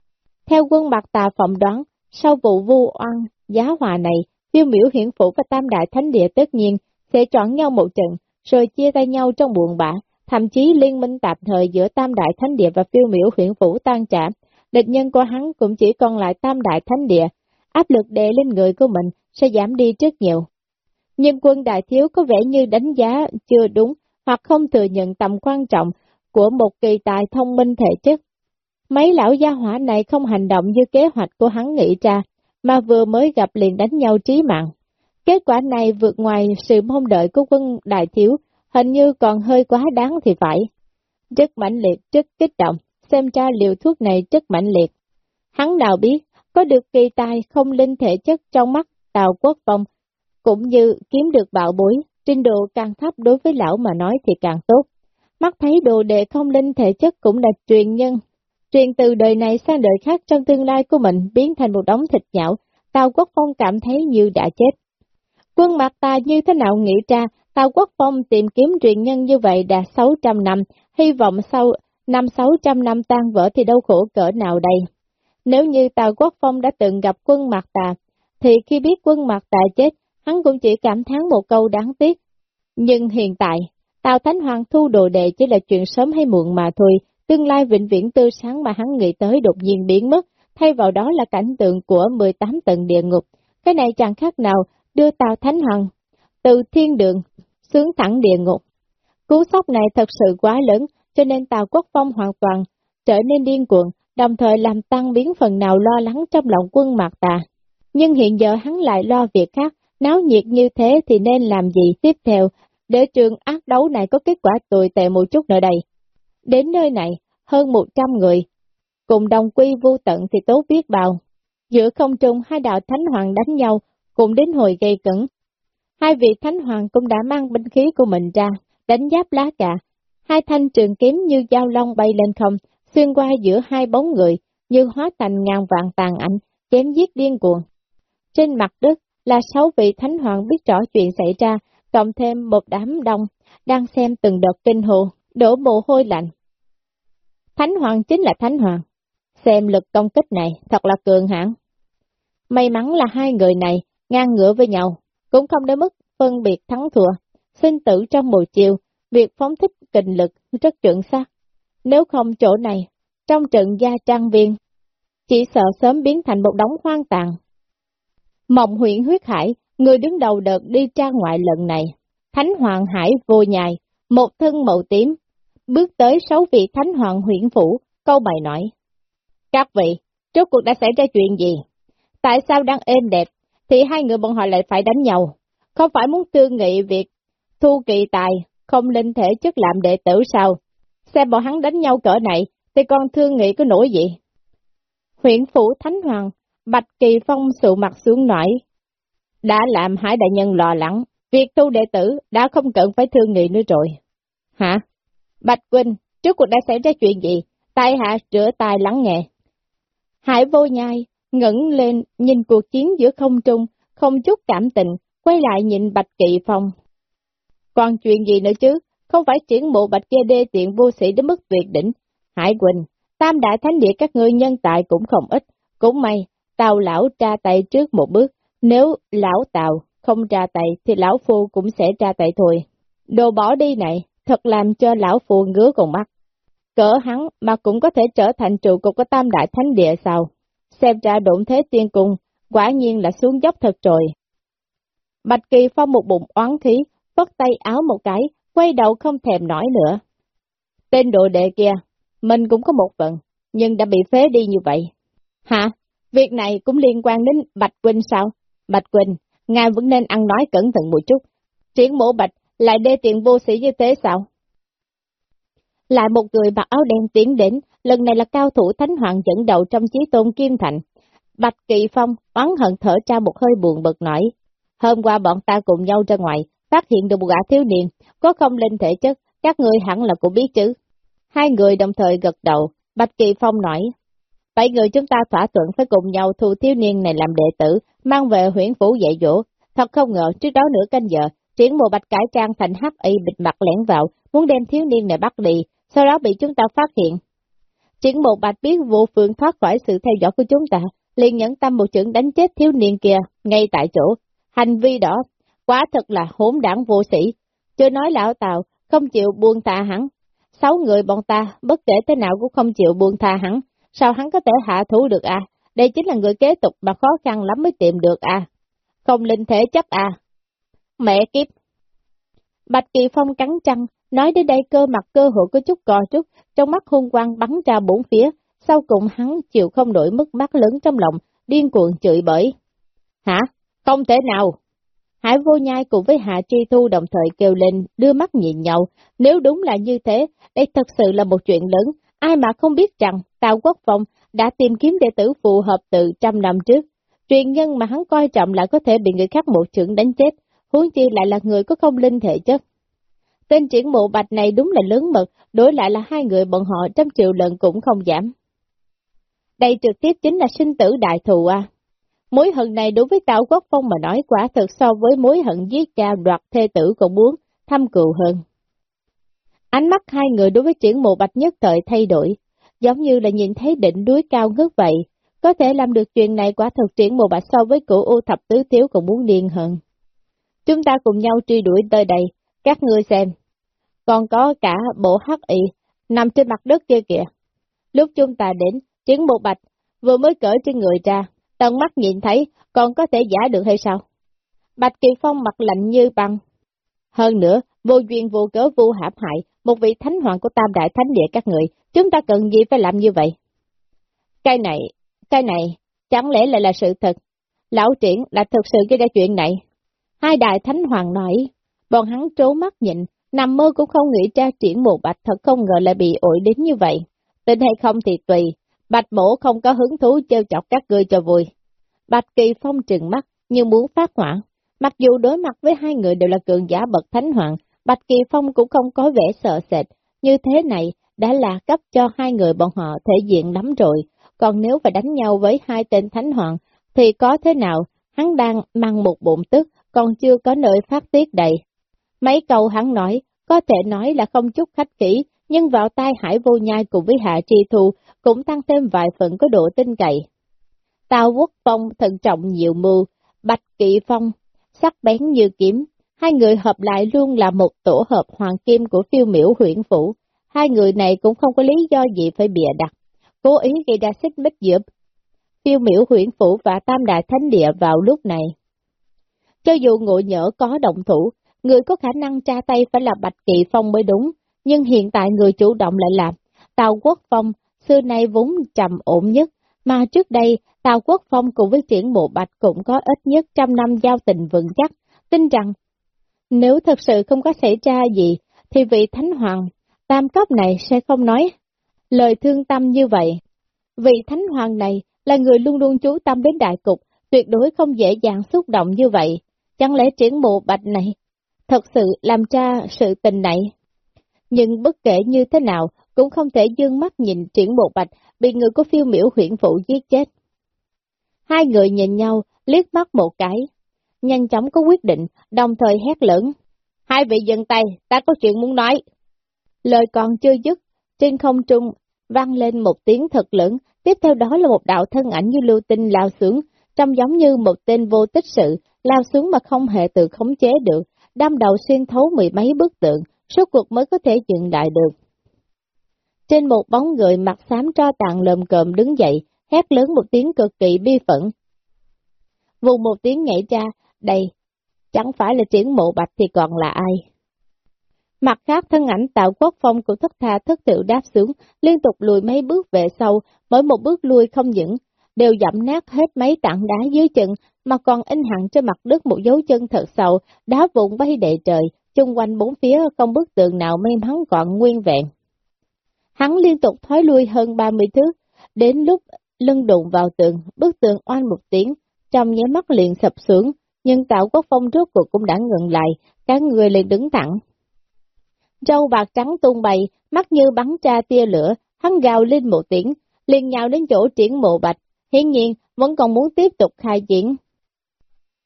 Theo quân mặt tà phỏng đoán, sau vụ vu oan, giá hòa này, tiêu miểu hiển phủ và tam đại thánh địa tất nhiên sẽ chọn nhau một trận, rồi chia tay nhau trong buồn bã, thậm chí liên minh tạm thời giữa tam đại thánh địa và phiêu miểu huyện phủ tan trả. Địch nhân của hắn cũng chỉ còn lại tam đại thánh địa, áp lực đè lên người của mình sẽ giảm đi rất nhiều. Nhưng quân đại thiếu có vẻ như đánh giá chưa đúng hoặc không thừa nhận tầm quan trọng của một kỳ tài thông minh thể chất. Mấy lão gia hỏa này không hành động như kế hoạch của hắn nghĩ ra, mà vừa mới gặp liền đánh nhau trí mạng. Kết quả này vượt ngoài sự mong đợi của quân đại thiếu, hình như còn hơi quá đáng thì phải. Rất mạnh liệt, rất kích động, xem ra liều thuốc này rất mạnh liệt. Hắn nào biết, có được kỳ tài không linh thể chất trong mắt Tào Quốc Phong, cũng như kiếm được bạo bối, trình độ càng thấp đối với lão mà nói thì càng tốt. Mắt thấy đồ đệ không linh thể chất cũng là truyền nhân, truyền từ đời này sang đời khác trong tương lai của mình biến thành một đống thịt nhão, Tào Quốc Phong cảm thấy như đã chết. Quân mặt ta như thế nào nghĩ ra, Tào Quốc Phong tìm kiếm truyền nhân như vậy đã 600 năm, hy vọng sau năm 600 năm tan vỡ thì đau khổ cỡ nào đây. Nếu như Tào Quốc Phong đã từng gặp quân mặt tà, thì khi biết quân mặt tà chết, hắn cũng chỉ cảm thán một câu đáng tiếc. Nhưng hiện tại, Tào Thánh Hoàng thu đồ đệ chỉ là chuyện sớm hay muộn mà thôi, tương lai vĩnh viễn tươi sáng mà hắn nghĩ tới đột nhiên biến mất, thay vào đó là cảnh tượng của 18 tầng địa ngục. Cái này chẳng khác nào đưa Tào Thánh Hoàng từ thiên đường xuống thẳng địa ngục. Cú sốc này thật sự quá lớn, cho nên Tào Quốc Phong hoàn toàn trở nên điên cuồng, đồng thời làm tăng biến phần nào lo lắng trong lòng quân Mạc Tà. Nhưng hiện giờ hắn lại lo việc khác, náo nhiệt như thế thì nên làm gì tiếp theo, để trường ác đấu này có kết quả tồi tệ một chút nữa đây. Đến nơi này, hơn 100 người, cùng đồng quy vô tận thì tốt biết bao. Giữa không trung hai đạo thánh hoàng đánh nhau, cùng đến hồi gây cứng. Hai vị thánh hoàng cũng đã mang binh khí của mình ra, đánh giáp lá cả. Hai thanh trường kiếm như dao long bay lên không, xuyên qua giữa hai bóng người, như hóa thành ngàn vạn tàn ảnh, chém giết điên cuồng. Trên mặt đất là sáu vị thánh hoàng biết rõ chuyện xảy ra, cộng thêm một đám đông, đang xem từng đợt kinh hồ, đổ mồ hôi lạnh. Thánh hoàng chính là thánh hoàng, xem lực công kích này thật là cường hãn. May mắn là hai người này ngang ngửa với nhau, cũng không đến mức phân biệt thắng thua, sinh tử trong buổi chiều, việc phóng thích kình lực rất chuẩn xác. Nếu không chỗ này, trong trận gia trang viên, chỉ sợ sớm biến thành một đống hoang tàn. Mộng huyện huyết hải, người đứng đầu đợt đi ra ngoại lần này, Thánh Hoàng Hải vô nhài, một thân màu tím, bước tới sáu vị Thánh Hoàng huyện phủ, câu bài nói. Các vị, trước cuộc đã xảy ra chuyện gì? Tại sao đang êm đẹp, thì hai người bọn họ lại phải đánh nhau? Không phải muốn tư nghị việc thu kỳ tài, không linh thể chức làm đệ tử sao? Xem bọn hắn đánh nhau cỡ này, thì con thương nghị có nổi gì? Huyện phủ Thánh Hoàng, Bạch Kỳ Phong sụ mặt xuống nổi, đã làm Hải Đại Nhân lo lắng, việc tu đệ tử đã không cần phải thương nghị nữa rồi. Hả? Bạch Quỳnh, trước cuộc đã xảy ra chuyện gì? Tài hạ rửa tài lắng nghe. Hải vô nhai, ngẩng lên nhìn cuộc chiến giữa không trung, không chút cảm tình, quay lại nhìn Bạch Kỳ Phong. Còn chuyện gì nữa chứ? Không phải triển bộ Bạch kia đê tiện vô sĩ đến mức tuyệt đỉnh. Hải Quỳnh, tam đại thánh địa các ngươi nhân tài cũng không ít. Cũng may, tào lão tra tay trước một bước, nếu lão tào không ra tay thì lão phu cũng sẽ ra tay thôi. Đồ bỏ đi này, thật làm cho lão phu ngứa con mắt. Cỡ hắn mà cũng có thể trở thành trụ cục của tam đại thánh địa sao? Xem ra đụng thế tiên cung, quả nhiên là xuống dốc thật rồi. Bạch Kỳ phong một bụng oán khí, vất tay áo một cái, quay đầu không thèm nói nữa. Tên đồ đệ kia, mình cũng có một phần, nhưng đã bị phế đi như vậy. Hả? Việc này cũng liên quan đến Bạch Quỳnh sao? Bạch Quỳnh, ngài vẫn nên ăn nói cẩn thận một chút. Triển mộ Bạch lại đê tiện vô sĩ như thế sao? Lại một người mặc áo đen tiến đến, lần này là cao thủ Thánh Hoàng dẫn đầu trong chí tôn Kim Thành. Bạch kỳ Phong oán hận thở ra một hơi buồn bực nổi. Hôm qua bọn ta cùng nhau ra ngoài, phát hiện được một gã thiếu niên, có không linh thể chất, các người hẳn là cũng biết chứ. Hai người đồng thời gật đầu, Bạch Kỳ Phong nói, Bảy người chúng ta thỏa thuận phải cùng nhau thu thiếu niên này làm đệ tử, mang về huyện phủ dạy dỗ. Thật không ngờ, trước đó nửa canh giờ, triển mùa bạch cải trang thành hắc y bịt mặt lẻn vào, muốn đem thiếu niên này bắt đi, sau đó bị chúng ta phát hiện. Triển mùa bạch biết vô phương thoát khỏi sự theo dõi của chúng ta, liền nhẫn tâm một chưởng đánh chết thiếu niên kia, ngay tại chỗ. Hành vi đó, quá thật là hỗn đảng vô sĩ. Chưa nói lão tàu không chịu buông tha hắn. Sáu người bọn ta, bất kể thế nào cũng không chịu buông tha hắn, sao hắn có thể hạ thủ được à? Đây chính là người kế tục mà khó khăn lắm mới tìm được à? Không linh thể chấp à? Mẹ kiếp! Bạch Kỳ Phong cắn trăng, nói đến đây cơ mặt cơ hội có chút cò chút, trong mắt hung quang bắn ra bốn phía, sau cùng hắn chịu không nổi mức mắt lớn trong lòng, điên cuồng chửi bởi. Hả? Không thể nào! Hải vô nhai cùng với Hạ Tri Thu đồng thời kêu lên, đưa mắt nhìn nhau, nếu đúng là như thế, đây thật sự là một chuyện lớn, ai mà không biết rằng Tào Quốc Phong đã tìm kiếm đệ tử phù hợp từ trăm năm trước. Truyền nhân mà hắn coi trọng lại có thể bị người khác một trưởng đánh chết, huống chi lại là người có không linh thể chất. Tên triển mộ bạch này đúng là lớn mật, đối lại là hai người bọn họ trăm triệu lần cũng không giảm. Đây trực tiếp chính là sinh tử đại thù à. Mối hận này đối với Tào Quốc Phong mà nói quả thật so với mối hận giết cha đoạt thê tử còn muốn thăm cừu hơn. Ánh mắt hai người đối với triển mộ bạch nhất thời thay đổi, giống như là nhìn thấy đỉnh núi cao ngất vậy. Có thể làm được chuyện này quả thật triển mộ bạch so với cửu u thập tứ thiếu còn muốn điên hơn. Chúng ta cùng nhau truy đuổi tới đây, các ngươi xem. Còn có cả bộ hắc y nằm trên mặt đất kia kìa. Lúc chúng ta đến, triển mộ bạch vừa mới cởi trên người ra, tận mắt nhìn thấy, còn có thể giả được hay sao? Bạch Kỳ Phong mặt lạnh như băng. Hơn nữa, vô duyên vô cớ vô hãm hại, một vị thánh hoàng của tam đại thánh địa các người, chúng ta cần gì phải làm như vậy? Cái này, cái này, chẳng lẽ lại là sự thật? Lão triển là thực sự gây ra chuyện này. Hai đại thánh hoàng nói, bọn hắn trố mắt nhịn, nằm mơ cũng không nghĩ ra triển một bạch thật không ngờ lại bị ổi đến như vậy. Tin hay không thì tùy, bạch mổ không có hứng thú trêu chọc các ngươi cho vui. Bạch kỳ phong trừng mắt, như muốn phát hỏa. Mặc dù đối mặt với hai người đều là cường giả bậc thánh hoàng, Bạch Kỳ Phong cũng không có vẻ sợ sệt, như thế này đã là cấp cho hai người bọn họ thể diện lắm rồi, còn nếu phải đánh nhau với hai tên thánh hoàng, thì có thế nào, hắn đang mang một bụng tức, còn chưa có nơi phát tiết đầy. Mấy câu hắn nói, có thể nói là không chút khách kỹ, nhưng vào tai hải vô nhai cùng với hạ tri thu cũng tăng thêm vài phần có độ tin cậy. Tào quốc phong thận trọng nhiều mưu, bạch kỵ phong, sắc bén như kiếm, hai người hợp lại luôn là một tổ hợp hoàng kim của phiêu miểu huyện phủ, hai người này cũng không có lý do gì phải bịa đặt, cố ý gây ra xích mít giữa phiêu miểu huyện phủ và tam đại thánh địa vào lúc này. Cho dù ngộ nhỡ có động thủ, người có khả năng tra tay phải là Bạch Kỵ Phong mới đúng, nhưng hiện tại người chủ động lại làm. Tào Quốc Phong xưa nay vốn trầm ổn nhất, mà trước đây Tào Quốc Phong cùng với triển bộ Bạch cũng có ít nhất trăm năm giao tình vững chắc, tin rằng nếu thật sự không có xảy ra gì, thì vị Thánh Hoàng, tam cấp này sẽ không nói lời thương tâm như vậy. Vị Thánh Hoàng này là người luôn luôn chú tâm đến đại cục, tuyệt đối không dễ dàng xúc động như vậy. Chẳng lẽ triển mộ bạch này thật sự làm ra sự tình này? Nhưng bất kể như thế nào, cũng không thể dương mắt nhìn triển mộ bạch bị người của phiêu miểu huyện phụ giết chết. Hai người nhìn nhau, liếc mắt một cái, nhanh chóng có quyết định, đồng thời hét lớn. Hai vị dừng tay, ta có chuyện muốn nói. Lời còn chưa dứt, trên không trung vang lên một tiếng thật lớn, tiếp theo đó là một đạo thân ảnh như lưu tinh lao xuống, trông giống như một tên vô tích sự, lao xuống mà không hề tự khống chế được, đâm đầu xuyên thấu mười mấy bức tượng, suốt cuộc mới có thể dừng lại được. Trên một bóng người mặt xám cho tàn lồm cộm đứng dậy, hét lớn một tiếng cực kỳ bi phẫn. Vùng một tiếng nhảy ra, đây, chẳng phải là triển mộ bạch thì còn là ai. Mặt khác thân ảnh tạo quốc phong của thất tha thất tự đáp xuống, liên tục lùi mấy bước về sau, mỗi một bước lùi không những, đều dặm nát hết mấy tảng đá dưới chân, mà còn in hẳn trên mặt đất một dấu chân thật sâu, đá vụn bay đệ trời, chung quanh bốn phía không bức tường nào may mắn còn nguyên vẹn. Hắn liên tục thoái lui hơn 30 thước, đến lúc lưng đụng vào tường, bức tường oan một tiếng, trong nháy mắt liền sập xuống, nhưng tạo quốc phong rốt cuộc cũng đã ngừng lại, cả người liền đứng thẳng. Râu bạc trắng tung bay, mắt như bắn ra tia lửa, hắn gào lên một tiếng, liền nhào đến chỗ triển mộ bạch, hiển nhiên vẫn còn muốn tiếp tục khai triển.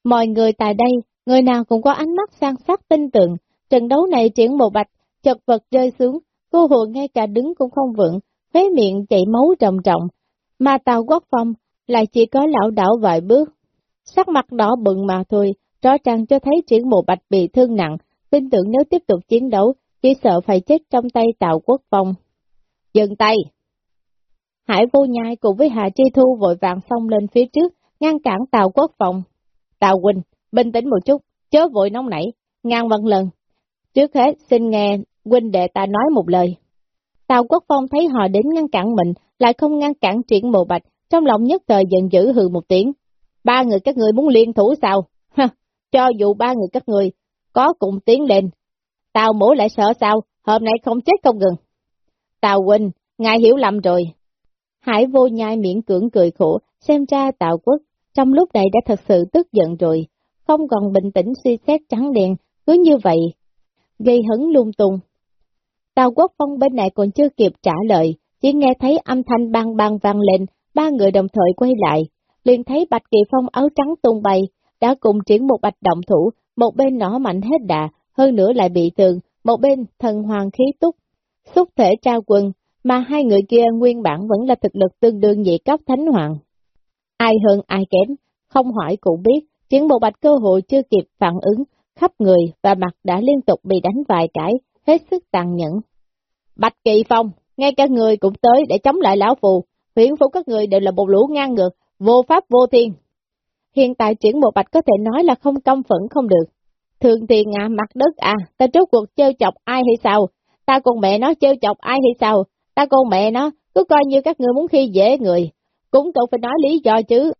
Mọi người tại đây, người nào cũng có ánh mắt sang sắc tin tưởng, trận đấu này triển mộ bạch, chật vật rơi xuống, cô hồ ngay cả đứng cũng không vững, khóe miệng chảy máu trầm trọng, mà Tàu Quốc Phong lại chỉ có lão đảo vài bước. Sắc mặt đỏ bừng mà thôi, rõ ràng cho thấy triển mộ bạch bị thương nặng, tin tưởng nếu tiếp tục chiến đấu, chỉ sợ phải chết trong tay Tào Quốc Phong. Dừng tay! Hải vô nhai cùng với Hà Chi Thu vội vàng xông lên phía trước, ngăn cản Tào Quốc Phong. Tào Quỳnh, bình tĩnh một chút, chớ vội nóng nảy, ngang Văn lần. Trước hết, xin nghe huynh đệ ta nói một lời. Tào Quốc Phong thấy họ đến ngăn cản mình, lại không ngăn cản triển mộ bạch, trong lòng nhất thời giận dữ hừ một tiếng. Ba người các người muốn liên thủ sao? Ha, cho dù ba người các người có cùng tiến lên, Tào mổ lại sợ sao, hôm nay không chết không ngừng. Tào huynh, ngài hiểu lầm rồi. Hải vô nhai miễn cưỡng cười khổ, xem ra Tào quốc, trong lúc này đã thật sự tức giận rồi, không còn bình tĩnh suy xét trắng đèn, cứ như vậy, gây hấn lung tung. Tào quốc phong bên này còn chưa kịp trả lời, chỉ nghe thấy âm thanh bang bang vang lên, ba người đồng thời quay lại, liền thấy Bạch Kỳ Phong áo trắng tung bay, đã cùng triển một bạch động thủ, một bên nỏ mạnh hết đà, hơn nữa lại bị thương, một bên thần hoàng khí túc, xúc thể trao quân, mà hai người kia nguyên bản vẫn là thực lực tương đương nhị cấp thánh hoàng. Ai hơn ai kém, không hỏi cũng biết, triển một bạch cơ hội chưa kịp phản ứng, khắp người và mặt đã liên tục bị đánh vài cái, hết sức tàn nhẫn. Bạch Kỳ Phong, ngay cả người cũng tới để chống lại lão phù, huyện phủ các người đều là một lũ ngang ngược, vô pháp vô thiên. Hiện tại chuyển bộ bạch có thể nói là không công phẫn không được. Thường tiền à, mặt đất à, ta trước cuộc chơi chọc ai hay sao? Ta con mẹ nó chơi chọc ai hay sao? Ta con mẹ nó, cứ coi như các người muốn khi dễ người. Cũng cần phải nói lý do chứ.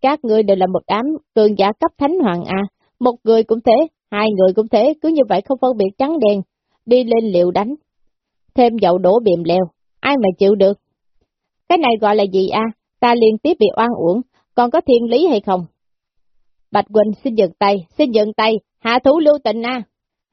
Các người đều là một đám cường giả cấp thánh hoàng à. Một người cũng thế, hai người cũng thế, cứ như vậy không phân biệt trắng đen. Đi lên liệu đánh. Thêm dậu đổ biềm leo, ai mà chịu được? Cái này gọi là gì à? Ta liên tiếp bị oan uổng, còn có thiên lý hay không? Bạch Quỳnh xin dừng tay, xin dừng tay, hạ thủ lưu tình à.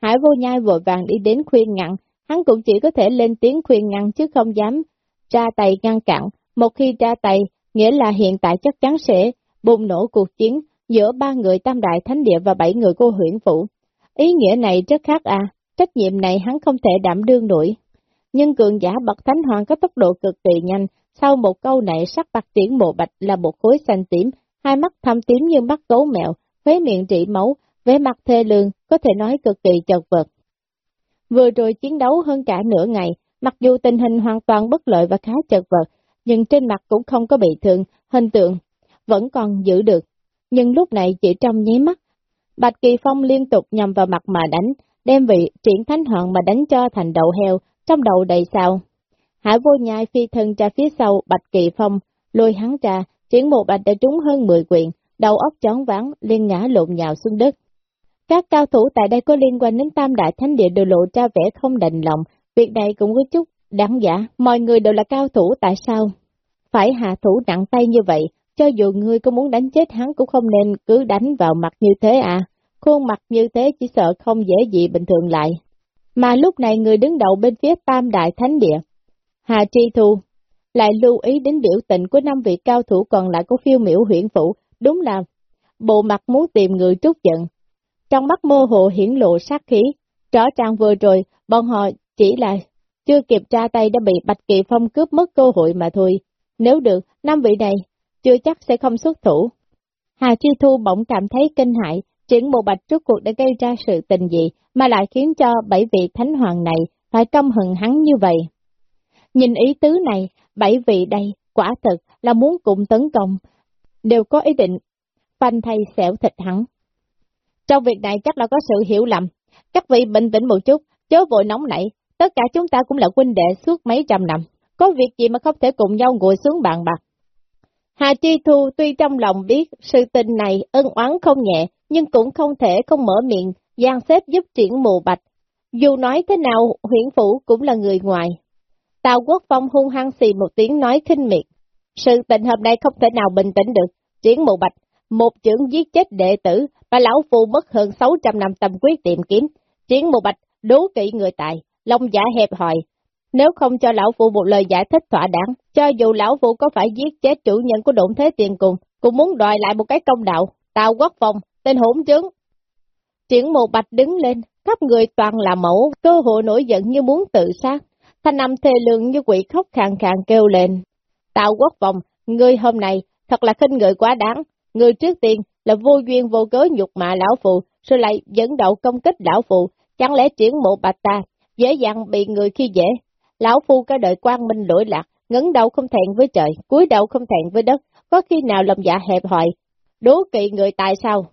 Hải vô nhai vội vàng đi đến khuyên ngăn, hắn cũng chỉ có thể lên tiếng khuyên ngăn chứ không dám ra tay ngăn cản. Một khi ra tay, nghĩa là hiện tại chắc chắn sẽ bùng nổ cuộc chiến giữa ba người tam đại thánh địa và bảy người cô huyện phủ. Ý nghĩa này rất khác à, trách nhiệm này hắn không thể đảm đương nổi. Nhưng cường giả bậc thánh hoàng có tốc độ cực kỳ nhanh, sau một câu này sắc bạc triển mộ bạch là một khối xanh tím, hai mắt thâm tím như mắt gấu mèo, với miệng trị máu, vẻ mặt thê lương, có thể nói cực kỳ chật vật. Vừa rồi chiến đấu hơn cả nửa ngày, mặc dù tình hình hoàn toàn bất lợi và khá chật vật, nhưng trên mặt cũng không có bị thương, hình tượng vẫn còn giữ được. Nhưng lúc này chỉ trong nháy mắt, Bạch Kỳ Phong liên tục nhằm vào mặt mà đánh, đem vị triển thánh hoàng mà đánh cho thành đầu heo, trong đầu đầy sao. Hải vô nhai phi thân ra phía sau Bạch Kỳ Phong, lôi hắn ra, chuyển một bạch đã trúng hơn 10 quyền đầu óc chóng ván, liên ngã lộn nhào xuống đất. Các cao thủ tại đây có liên quan đến tam đại thánh địa đều lộ ra vẻ không đành lòng, việc này cũng có chút đáng giả, mọi người đều là cao thủ tại sao? Phải hạ thủ nặng tay như vậy, cho dù ngươi có muốn đánh chết hắn cũng không nên cứ đánh vào mặt như thế à, khuôn mặt như thế chỉ sợ không dễ gì bình thường lại. Mà lúc này người đứng đầu bên phía tam đại thánh địa, Hà Tri Thu, lại lưu ý đến biểu tình của năm vị cao thủ còn lại của phiêu miểu huyện phủ, đúng là bộ mặt muốn tìm người trút giận. Trong mắt mơ hồ hiển lộ sát khí, rõ ràng vừa rồi, bọn họ chỉ là chưa kịp tra tay đã bị Bạch Kỳ Phong cướp mất cơ hội mà thôi. Nếu được, năm vị này chưa chắc sẽ không xuất thủ. Hà Chi Thu bỗng cảm thấy kinh hại, chuyển bộ bạch trước cuộc đã gây ra sự tình gì mà lại khiến cho bảy vị thánh hoàng này phải căm hận hắn như vậy. Nhìn ý tứ này, bảy vị đây quả thực là muốn cùng tấn công, đều có ý định phanh thay xẻo thịt hắn. Trong việc này chắc là có sự hiểu lầm, các vị bình tĩnh một chút, chớ vội nóng nảy, tất cả chúng ta cũng là huynh đệ suốt mấy trăm năm, có việc gì mà không thể cùng nhau ngồi xuống bàn bạc. Hà Chi Thu tuy trong lòng biết sự tình này ân oán không nhẹ, nhưng cũng không thể không mở miệng, gian xếp giúp triển mù bạch. Dù nói thế nào, huyện phủ cũng là người ngoài. Tào Quốc Phong hung hăng xì một tiếng nói khinh miệt. Sự tình hôm nay không thể nào bình tĩnh được. Triển mù bạch, một trưởng giết chết đệ tử, và lão phu mất hơn 600 năm tâm quyết tìm kiếm. Triển mù bạch, đố kỵ người tài, lòng giả hẹp hòi, nếu không cho lão phụ một lời giải thích thỏa đáng, cho dù lão phụ có phải giết chết chủ nhân của đụng thế tiền cùng, cũng muốn đòi lại một cái công đạo, tào quốc phong tên hỗn trướng. Triển mộ bạch đứng lên, khắp người toàn là mẫu, cơ hội nổi giận như muốn tự sát. Thanh âm thê lương như quỷ khóc khàn khàn kêu lên. tạo quốc vòng, ngươi hôm nay thật là khinh người quá đáng. Người trước tiên là vô duyên vô cớ nhục mạ lão phụ, rồi lại dẫn đầu công kích lão phụ. Chẳng lẽ triển mộ bạch ta dễ dàng bị người khi dễ, Lão Phu cả đời quang minh lỗi lạc, ngấn đầu không thẹn với trời, cúi đầu không thẹn với đất, có khi nào lòng dạ hẹp hòi, đố kỵ người tại sao?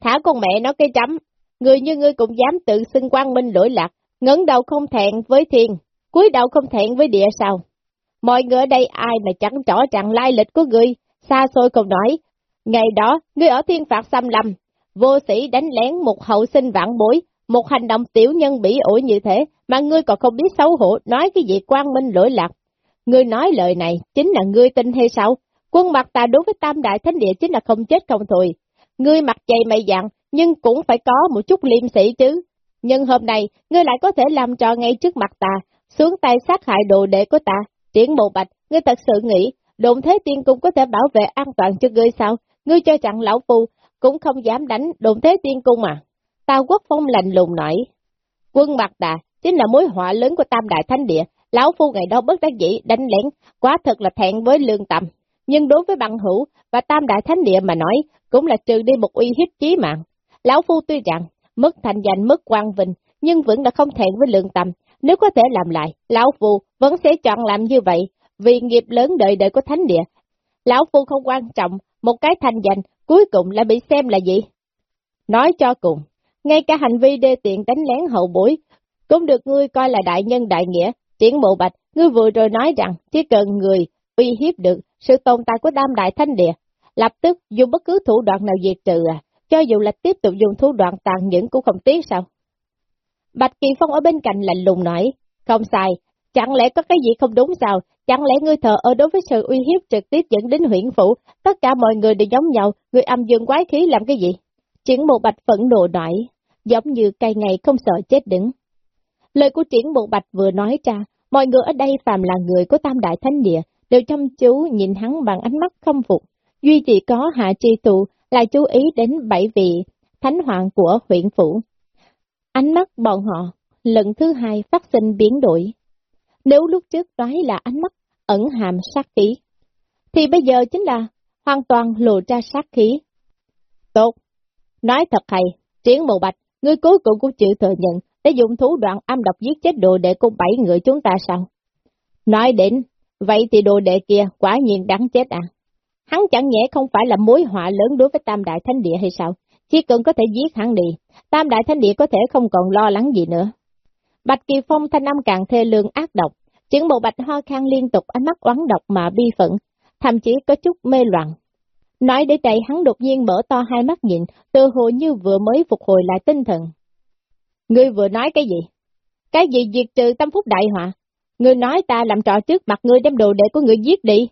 Thả con mẹ nó cái chấm, người như ngươi cũng dám tự xưng quang minh lỗi lạc, ngấn đầu không thẹn với thiên, cúi đầu không thẹn với địa sao? Mọi người ở đây ai mà chẳng rõ ràng lai lịch của ngươi, xa xôi không nói. Ngày đó, ngươi ở thiên phạt xâm lâm, vô sĩ đánh lén một hậu sinh vạn bối, một hành động tiểu nhân bỉ ổi như thế, mà ngươi còn không biết xấu hổ, nói cái gì quang minh lỗi lạc. Ngươi nói lời này, chính là ngươi tin hay sao? Quân mặt ta đối với tam đại thánh địa chính là không chết không thôi. Ngươi mặt dày mày dặn, nhưng cũng phải có một chút liêm sĩ chứ. Nhưng hôm nay, ngươi lại có thể làm trò ngay trước mặt ta, xuống tay sát hại đồ đệ của ta. Triển bộ bạch, ngươi thật sự nghĩ, đồn thế tiên cung có thể bảo vệ an toàn cho ngươi sao? Ngươi cho chặn lão phu, cũng không dám đánh đồn thế tiên cung mà? Tào quốc phong lạnh lùng nói, quân mặt đà chính là mối họa lớn của tam đại thánh địa, lão phu ngày đó bất đắc dĩ đánh lén, quá thật là thẹn với lương tâm. Nhưng đối với bằng hữu và tam đại thánh địa mà nói, cũng là trừ đi một uy hiếp chí mạng. Lão phu tuy rằng, mất thành danh mất quan vinh, nhưng vẫn là không thẹn với lương tâm. Nếu có thể làm lại, lão phu vẫn sẽ chọn làm như vậy, vì nghiệp lớn đời đời của thánh địa. Lão Phu không quan trọng, một cái thành danh, cuối cùng lại bị xem là gì? Nói cho cùng, ngay cả hành vi đê tiện đánh lén hậu bối, cũng được ngươi coi là đại nhân đại nghĩa, triển bộ bạch, ngươi vừa rồi nói rằng chỉ cần người uy hiếp được sự tồn tại của tam đại thánh địa, lập tức dùng bất cứ thủ đoạn nào diệt trừ à, cho dù là tiếp tục dùng thủ đoạn tàn nhẫn cũng không tiếc sao. Bạch Kỳ Phong ở bên cạnh lạnh lùng nói, không sai, chẳng lẽ có cái gì không đúng sao, chẳng lẽ ngươi thờ ở đối với sự uy hiếp trực tiếp dẫn đến huyện phủ, tất cả mọi người đều giống nhau, người âm dương quái khí làm cái gì? Triển Mộ bạch phẫn nộ nổi, giống như cây ngày không sợ chết đứng. Lời của triển Mộ bạch vừa nói ra, mọi người ở đây phàm là người của tam đại thánh địa, đều chăm chú nhìn hắn bằng ánh mắt không phục. Duy chỉ có hạ tri tụ lại chú ý đến bảy vị thánh hoàng của huyện phủ. Ánh mắt bọn họ lần thứ hai phát sinh biến đổi. Nếu lúc trước nói là ánh mắt ẩn hàm sát khí, thì bây giờ chính là hoàn toàn lộ ra sát khí. Tốt, nói thật hay, triển mộ bạch, ngươi cuối cùng cũng chịu thừa nhận để dùng thủ đoạn âm độc giết chết đồ đệ của bảy người chúng ta sao? Nói đến, vậy thì đồ đệ kia quả nhiên đáng chết à? Hắn chẳng nhẽ không phải là mối họa lớn đối với Tam Đại Thánh Địa hay sao? Chỉ cần có thể giết hắn đi, Tam Đại Thánh Địa có thể không còn lo lắng gì nữa. Bạch Kỳ Phong thanh âm càng thê lương ác độc, chứng bộ bạch ho khang liên tục ánh mắt oán độc mà bi phẫn, thậm chí có chút mê loạn. Nói để đây hắn đột nhiên mở to hai mắt nhìn, tự hồ như vừa mới phục hồi lại tinh thần. Ngươi vừa nói cái gì? Cái gì diệt trừ tâm phúc đại họa? Ngươi nói ta làm trò trước mặt ngươi đem đồ đệ của ngươi giết đi.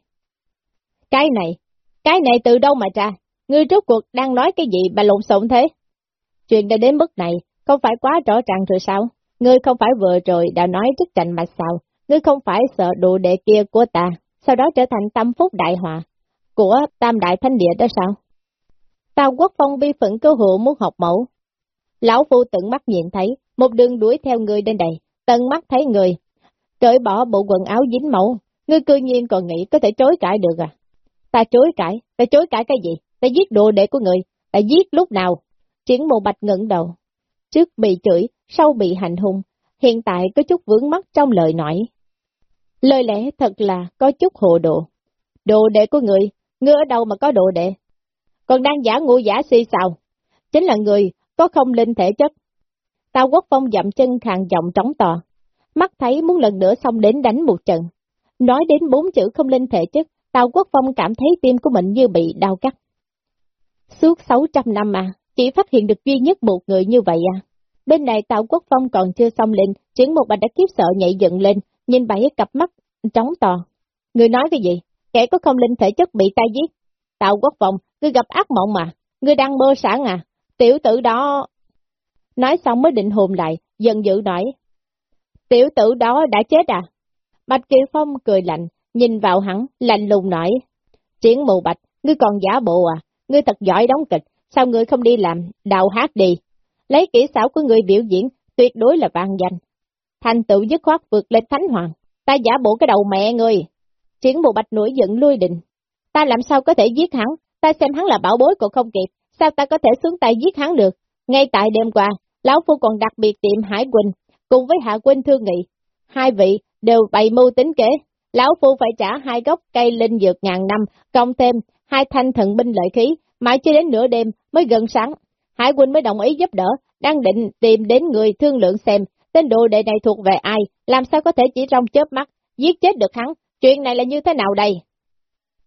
Cái này, cái này từ đâu mà ra? Ngươi rốt cuộc đang nói cái gì mà lộn xộn thế? Chuyện đã đến mức này, không phải quá rõ ràng rồi sao? Ngươi không phải vừa rồi đã nói rất trành mà sao? Ngươi không phải sợ đồ đệ kia của ta, sau đó trở thành tâm phúc đại họa của tam đại thánh địa đó sao? Tào quốc phong bi phận cơ hộ muốn học mẫu. Lão phu tận mắt nhìn thấy, một đường đuổi theo người đến đây, tận mắt thấy người, cởi bỏ bộ quần áo dính mẫu, ngươi cư nhiên còn nghĩ có thể chối cãi được à? Ta chối cãi, ta chối cãi cái gì? Đã giết đồ đệ của người, đã giết lúc nào? Triển mộ bạch ngẩng đầu. Trước bị chửi, sau bị hành hung, hiện tại có chút vướng mắt trong lời nói. Lời lẽ thật là có chút hồ đồ. Đồ đệ của người, ngươi ở đâu mà có đồ đệ? Còn đang giả ngu giả si sao? Chính là người có không linh thể chất. Tao quốc phong dậm chân khàn giọng trống to. Mắt thấy muốn lần nữa xong đến đánh một trận. Nói đến bốn chữ không linh thể chất, Tào Quốc Phong cảm thấy tim của mình như bị đau cắt. Suốt 600 năm à, chỉ phát hiện được duy nhất một người như vậy à. Bên này Tào Quốc Phong còn chưa xong lên, chuyển một bạch đã kiếp sợ nhảy dựng lên, nhìn bảy cặp mắt, trống to. Người nói cái gì? Kẻ có không linh thể chất bị tai giết. Tào Quốc Phong, ngươi gặp ác mộng mà, ngươi đang mơ sản à, tiểu tử đó... Nói xong mới định hồn lại, dần dữ nói. Tiểu tử đó đã chết à? Bạch Kiều Phong cười lạnh, nhìn vào hắn, lạnh lùng nói. Triển mù bạch, ngươi còn giả bộ à? Ngươi thật giỏi đóng kịch, sao ngươi không đi làm, đào hát đi? Lấy kỹ xảo của ngươi biểu diễn, tuyệt đối là vang danh. Thành tựu dứt khoát vượt lên thánh hoàng, ta giả bộ cái đầu mẹ ngươi. Triển bộ bạch nổi giận lui định. Ta làm sao có thể giết hắn, ta xem hắn là bảo bối còn không kịp, sao ta có thể xuống tay giết hắn được? Ngay tại đêm qua, Lão Phu còn đặc biệt tiệm Hải Quỳnh, cùng với Hạ Quỳnh thương nghị. Hai vị đều bày mưu tính kế, Lão Phu phải trả hai gốc cây linh dược ngàn năm, cộng thêm hai thanh thần binh lợi khí, mãi chưa đến nửa đêm mới gần sáng. Hải quân mới đồng ý giúp đỡ, đang định tìm đến người thương lượng xem, tên đồ đệ này thuộc về ai, làm sao có thể chỉ trong chớp mắt, giết chết được hắn, chuyện này là như thế nào đây?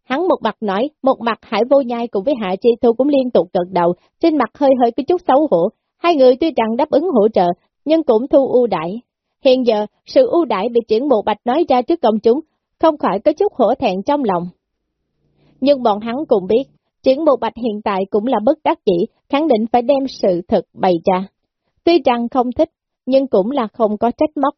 Hắn một mặt nói, một mặt Hải Vô Nhai cùng với Hạ Chi Thu cũng liên tục gật đầu, trên mặt hơi hơi có chút xấu hổ. Hai người tuy rằng đáp ứng hỗ trợ, nhưng cũng thu ưu đãi. Hiện giờ, sự ưu đãi bị triển bộ bạch nói ra trước công chúng, không khỏi có chút hổ thẹn trong lòng. Nhưng bọn hắn cũng biết, triển bộ bạch hiện tại cũng là bất đắc chỉ, khẳng định phải đem sự thật bày ra. Tuy rằng không thích, nhưng cũng là không có trách móc.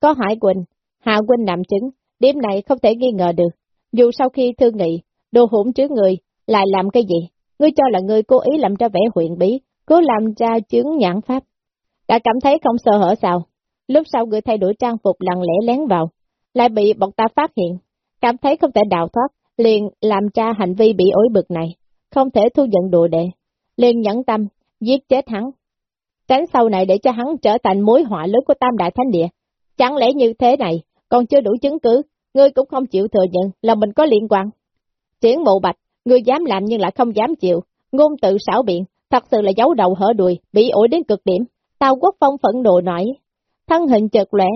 Có Hải Quỳnh, Hạ Quỳnh làm chứng, điểm này không thể nghi ngờ được. Dù sau khi thương nghị, đồ hỗn chứa người, lại làm cái gì? Ngươi cho là ngươi cố ý làm ra vẻ huyện bí, cố làm ra chứng nhãn pháp. Đã cảm thấy không sợ hở sao? Lúc sau người thay đổi trang phục lặng lẽ lén vào, lại bị bọn ta phát hiện, cảm thấy không thể đào thoát, liền làm cha hành vi bị ối bực này, không thể thu nhận đồ đệ, liền nhẫn tâm, giết chết hắn. Tránh sau này để cho hắn trở thành mối họa lớn của Tam Đại Thánh Địa. Chẳng lẽ như thế này, còn chưa đủ chứng cứ, ngươi cũng không chịu thừa nhận là mình có liên quan. Triển mộ bạch, ngươi dám làm nhưng lại không dám chịu, ngôn tự xảo biện, thật sự là giấu đầu hở đuôi, bị ổi đến cực điểm. Tào Quốc Phong phẫn nộ nổi thân hình chợt lẻ,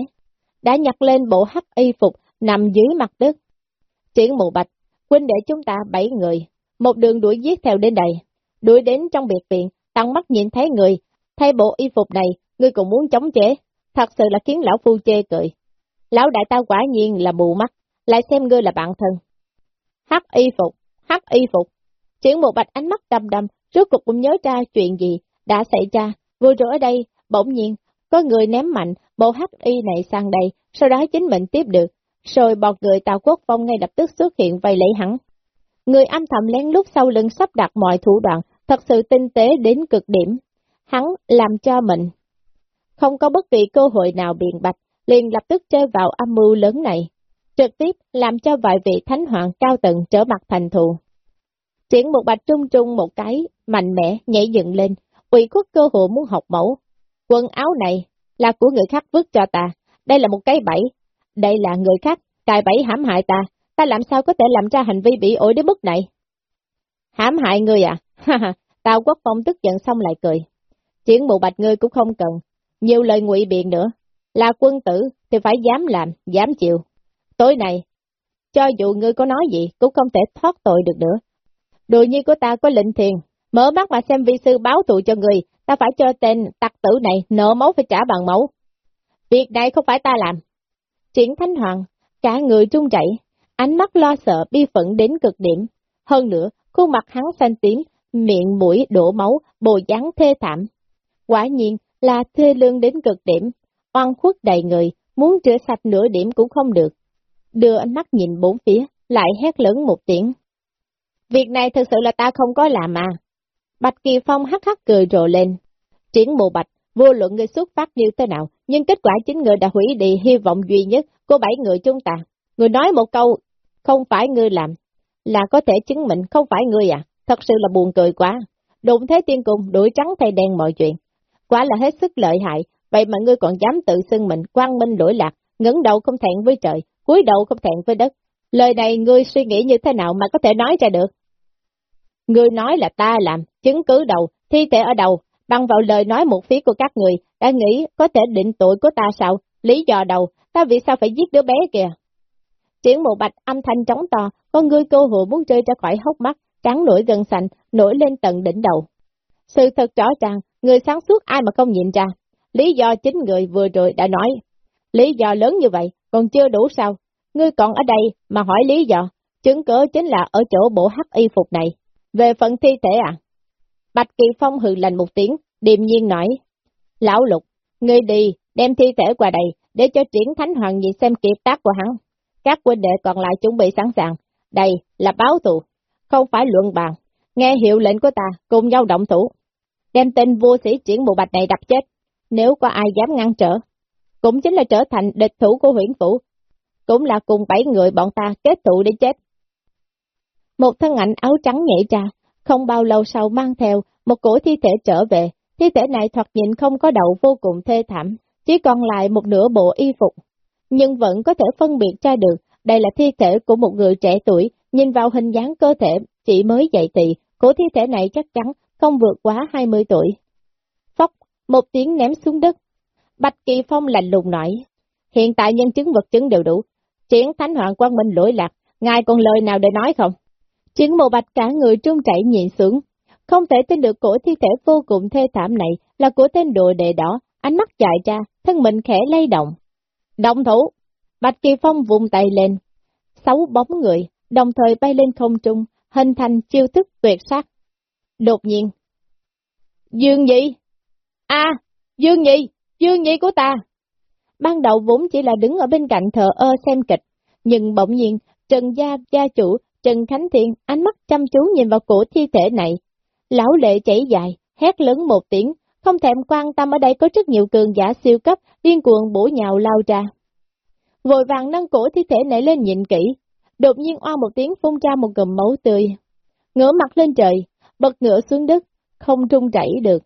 đã nhặt lên bộ hắc y phục nằm dưới mặt đất. Triển mộ bạch, huynh để chúng ta bảy người, một đường đuổi giết theo đến đây, đuổi đến trong biệt viện, tăng mắt nhìn thấy người, thay bộ y phục này, ngươi cũng muốn chống chế, thật sự là khiến lão phu chê cười. Lão đại ta quả nhiên là mù mắt, lại xem ngươi là bạn thân. Hắc y phục, hắc y phục. chuyển một bạch ánh mắt đầm đầm, rốt cuộc cũng nhớ ra chuyện gì đã xảy ra. Vừa rồi ở đây, bỗng nhiên, có người ném mạnh bộ hắc y này sang đây, sau đó chính mình tiếp được. Rồi bọt người Tào Quốc Phong ngay lập tức xuất hiện vây lấy hắn. Người âm thầm lén lút sau lưng sắp đặt mọi thủ đoạn, thật sự tinh tế đến cực điểm. Hắn làm cho mình không có bất kỳ cơ hội nào biện bạch, liền lập tức chơi vào âm mưu lớn này, trực tiếp làm cho vài vị thánh hoàng cao tầng trở mặt thành thù. Chuyển một bạch trung trung một cái, mạnh mẽ, nhảy dựng lên, ủy khuất cơ hội muốn học mẫu. Quần áo này là của người khác vứt cho ta, đây là một cái bẫy, đây là người khác, cài bẫy hãm hại ta, ta làm sao có thể làm ra hành vi bị ổi đến mức này? Hãm hại người à? Ha ha, Tào Quốc Phong tức giận xong lại cười. Chuyện bộ bạch ngươi cũng không cần, nhiều lời ngụy biện nữa. Là quân tử thì phải dám làm, dám chịu. Tối này, cho dù ngươi có nói gì cũng không thể thoát tội được nữa. Đồ nhi của ta có lệnh thiền, mở mắt mà xem vi sư báo thù cho người, ta phải cho tên tặc tử này nợ máu phải trả bằng máu. Việc này không phải ta làm. Triển Thánh Hoàng, cả người trung chảy, ánh mắt lo sợ bi phận đến cực điểm. Hơn nữa, khuôn mặt hắn xanh tím, miệng mũi đổ máu, bồ dáng thê thảm. Quả nhiên là thê lương đến cực điểm, oan khuất đầy người, muốn rửa sạch nửa điểm cũng không được. Đưa ánh mắt nhìn bốn phía, lại hét lớn một tiếng. Việc này thực sự là ta không có làm mà. Bạch Kỳ Phong hắc hắc cười rộ lên. Triển bộ bạch, vô luận người xuất phát như thế nào, nhưng kết quả chính người đã hủy đi hy vọng duy nhất của bảy người chúng ta. Người nói một câu, không phải ngươi làm, là có thể chứng minh không phải ngươi à, thật sự là buồn cười quá. Đụng thế tiên cung, đuổi trắng thay đen mọi chuyện. Quả là hết sức lợi hại, vậy mà ngươi còn dám tự xưng mình quang minh lỗi lạc, ngẩng đầu không thẹn với trời, cúi đầu không thẹn với đất. Lời này ngươi suy nghĩ như thế nào mà có thể nói ra được? Ngươi nói là ta làm, chứng cứ đầu, thi thể ở đầu, bằng vào lời nói một phía của các người, đã nghĩ có thể định tội của ta sao? Lý do đầu, ta vì sao phải giết đứa bé kìa? Triển mộ bạch âm thanh trống to, con ngươi cơ hội muốn rơi ra khỏi hốc mắt, trắng nổi gần sành, nổi lên tận đỉnh đầu. Sự thật rõ ràng, người sáng suốt ai mà không nhìn ra. Lý do chính người vừa rồi đã nói. Lý do lớn như vậy, còn chưa đủ sao? Ngươi còn ở đây mà hỏi lý do, chứng cớ chính là ở chỗ bộ hắc y phục này. Về phần thi thể à? Bạch Kỳ Phong hừ lành một tiếng, điềm nhiên nói. Lão lục, ngươi đi, đem thi thể qua đây, để cho triển thánh hoàng nhìn xem kiệt tác của hắn. Các quân đệ còn lại chuẩn bị sẵn sàng. Đây là báo thù, không phải luận bàn. Nghe hiệu lệnh của ta, cùng nhau động thủ. Đem tên vua sĩ triển bộ bạch này đập chết. Nếu có ai dám ngăn trở, cũng chính là trở thành địch thủ của huyện phủ. Cũng là cùng bảy người bọn ta kết tụ để chết. Một thân ảnh áo trắng nhảy ra, không bao lâu sau mang theo một cổ thi thể trở về. Thi thể này thoạt nhìn không có đầu vô cùng thê thảm, chỉ còn lại một nửa bộ y phục. Nhưng vẫn có thể phân biệt ra được, đây là thi thể của một người trẻ tuổi, nhìn vào hình dáng cơ thể chỉ mới dậy tị, cổ thi thể này chắc chắn không vượt quá 20 tuổi. Phóc, một tiếng ném xuống đất. Bạch Kỳ Phong lạnh lùng nói, hiện tại nhân chứng vật chứng đều đủ, triển thánh hoàng quang minh lỗi lạc, ngài còn lời nào để nói không? Chiến mộ bạch cả người trung chảy nhịn xuống, không thể tin được cổ thi thể vô cùng thê thảm này là của tên đồ đệ đỏ, ánh mắt chạy ra, thân mình khẽ lay động. Động thủ! Bạch Kỳ Phong vùng tay lên, sáu bóng người, đồng thời bay lên không trung, hình thành chiêu thức tuyệt sát. Đột nhiên, Dương Nhị! a Dương Nhị! Dương Nhị của ta! Ban đầu vốn chỉ là đứng ở bên cạnh thờ ơ xem kịch, nhưng bỗng nhiên, Trần Gia, gia chủ, Trần Khánh Thiên ánh mắt chăm chú nhìn vào cổ thi thể này. Lão lệ chảy dài, hét lớn một tiếng, không thèm quan tâm ở đây có rất nhiều cường giả siêu cấp, điên cuồng bổ nhào lao ra. Vội vàng nâng cổ thi thể này lên nhìn kỹ, đột nhiên oa một tiếng phun ra một gầm máu tươi. Ngửa mặt lên trời, bật ngửa xuống đất, không trung chảy được.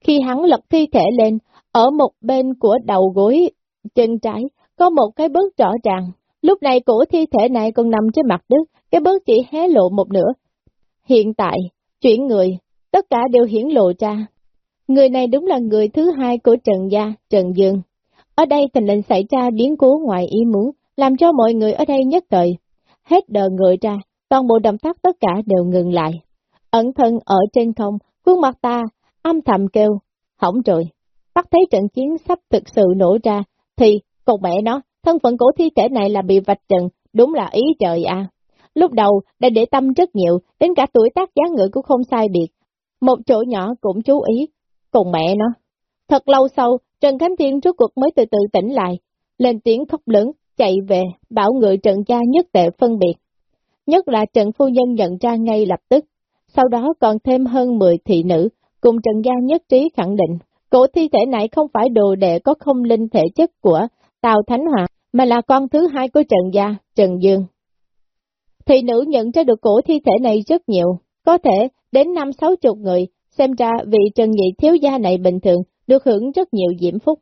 Khi hắn lật thi thể lên, ở một bên của đầu gối, chân trái, có một cái bước rõ ràng, Lúc này cổ thi thể này còn nằm trên mặt đất, cái bớt chỉ hé lộ một nửa. Hiện tại, chuyển người, tất cả đều hiển lộ ra. Người này đúng là người thứ hai của Trần Gia, Trần Dương. Ở đây tình hình xảy ra biến cố ngoài ý muốn, làm cho mọi người ở đây nhất thời. Hết đờ người ra, toàn bộ động tác tất cả đều ngừng lại. Ẩn thân ở trên không, khuôn mặt ta, âm thầm kêu, hỏng rồi. Bắt thấy trận chiến sắp thực sự nổ ra, thì, còn mẹ nó, thân phận cổ thi thể này là bị vạch trần, đúng là ý trời à. Lúc đầu đã để tâm rất nhiều, đến cả tuổi tác giá ngựa cũng không sai biệt. Một chỗ nhỏ cũng chú ý, cùng mẹ nó. Thật lâu sau, Trần Khánh Thiên rốt cuộc mới từ từ tỉnh lại, lên tiếng khóc lớn, chạy về, bảo người Trần gia nhất tệ phân biệt. Nhất là Trần Phu Nhân nhận ra ngay lập tức, sau đó còn thêm hơn 10 thị nữ, cùng Trần gia nhất trí khẳng định, cổ thi thể này không phải đồ đệ có không linh thể chất của Tào Thánh Hòa, mà là con thứ hai của Trần gia, Trần Dương. Thị nữ nhận ra được cổ thi thể này rất nhiều, có thể đến năm sáu chục người, xem ra vị Trần Nhị thiếu gia này bình thường, được hưởng rất nhiều diễm phúc.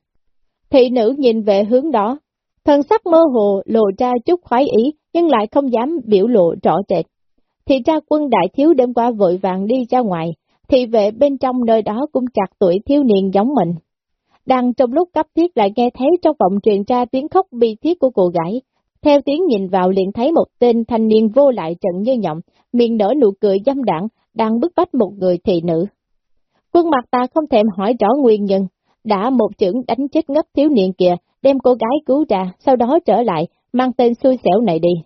Thị nữ nhìn về hướng đó, thần sắc mơ hồ lộ ra chút khoái ý, nhưng lại không dám biểu lộ rõ rệt. Thì ra quân đại thiếu đêm qua vội vàng đi ra ngoài, thì vệ bên trong nơi đó cũng chặt tuổi thiếu niên giống mình. Đang trong lúc cấp thiết lại nghe thấy trong vọng truyền ra tiếng khóc bi thiết của cô gái. Theo tiếng nhìn vào liền thấy một tên thanh niên vô lại trận như nhộng, miệng nở nụ cười dâm đảng, đang bức bách một người thị nữ. Quân mặt ta không thèm hỏi rõ nguyên nhân, đã một chưởng đánh chết ngất thiếu niên kìa, đem cô gái cứu ra, sau đó trở lại, mang tên xui xẻo này đi.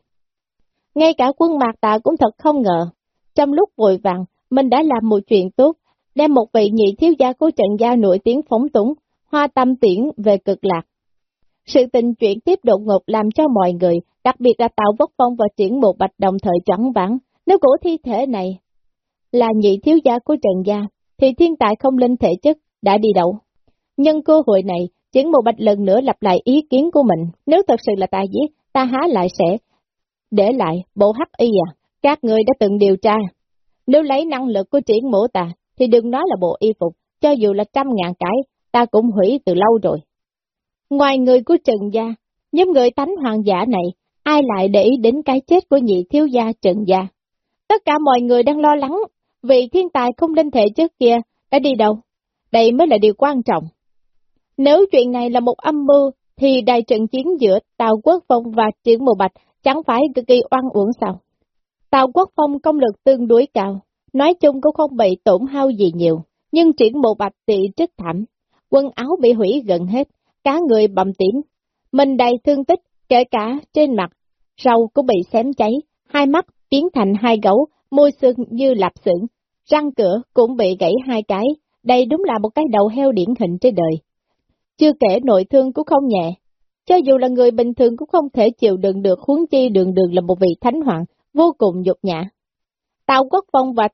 Ngay cả quân mạc tà cũng thật không ngờ, trong lúc vội vàng, mình đã làm một chuyện tốt, đem một vị nhị thiếu gia của trận gia nổi tiếng phóng túng, hoa tâm tiễn về cực lạc. Sự tình chuyển tiếp đột ngột làm cho mọi người, đặc biệt là Tạo Vất Phong và triển một bạch đồng thời choáng vắng. Nếu cổ thi thể này là nhị thiếu gia của Trần Gia, thì thiên tài không linh thể chất đã đi đâu. Nhân cơ hội này, triển một bạch lần nữa lặp lại ý kiến của mình. Nếu thật sự là ta giết, ta há lại sẽ để lại bộ hắc y à. Các người đã từng điều tra. Nếu lấy năng lực của triển mổ ta, thì đừng nói là bộ y phục, cho dù là trăm ngàn cái, ta cũng hủy từ lâu rồi. Ngoài người của Trần Gia, nhóm người tánh hoàng giả này, ai lại để ý đến cái chết của nhị thiếu gia Trần Gia? Tất cả mọi người đang lo lắng, vì thiên tài không linh thể trước kia đã đi đâu? Đây mới là điều quan trọng. Nếu chuyện này là một âm mưu, thì đại trận chiến giữa Tào Quốc Phong và Triển Mộ Bạch chẳng phải cực kỳ oan uổng sao? Tào Quốc Phong công lực tương đối cao, nói chung cũng không bị tổn hao gì nhiều, nhưng Triển Mộ Bạch bị trích thảm, quần áo bị hủy gần hết, cá người bầm tím, mình đầy thương tích, kể cả trên mặt, râu cũng bị xém cháy, hai mắt biến thành hai gấu, môi xương như lạp xưởng, răng cửa cũng bị gãy hai cái, đây đúng là một cái đầu heo điển hình trên đời. Chưa kể nội thương cũng không nhẹ, cho dù là người bình thường cũng không thể chịu đựng được. Huống chi đường đường là một vị thánh hoàng, vô cùng nhục nhã. Tào Quốc Phong và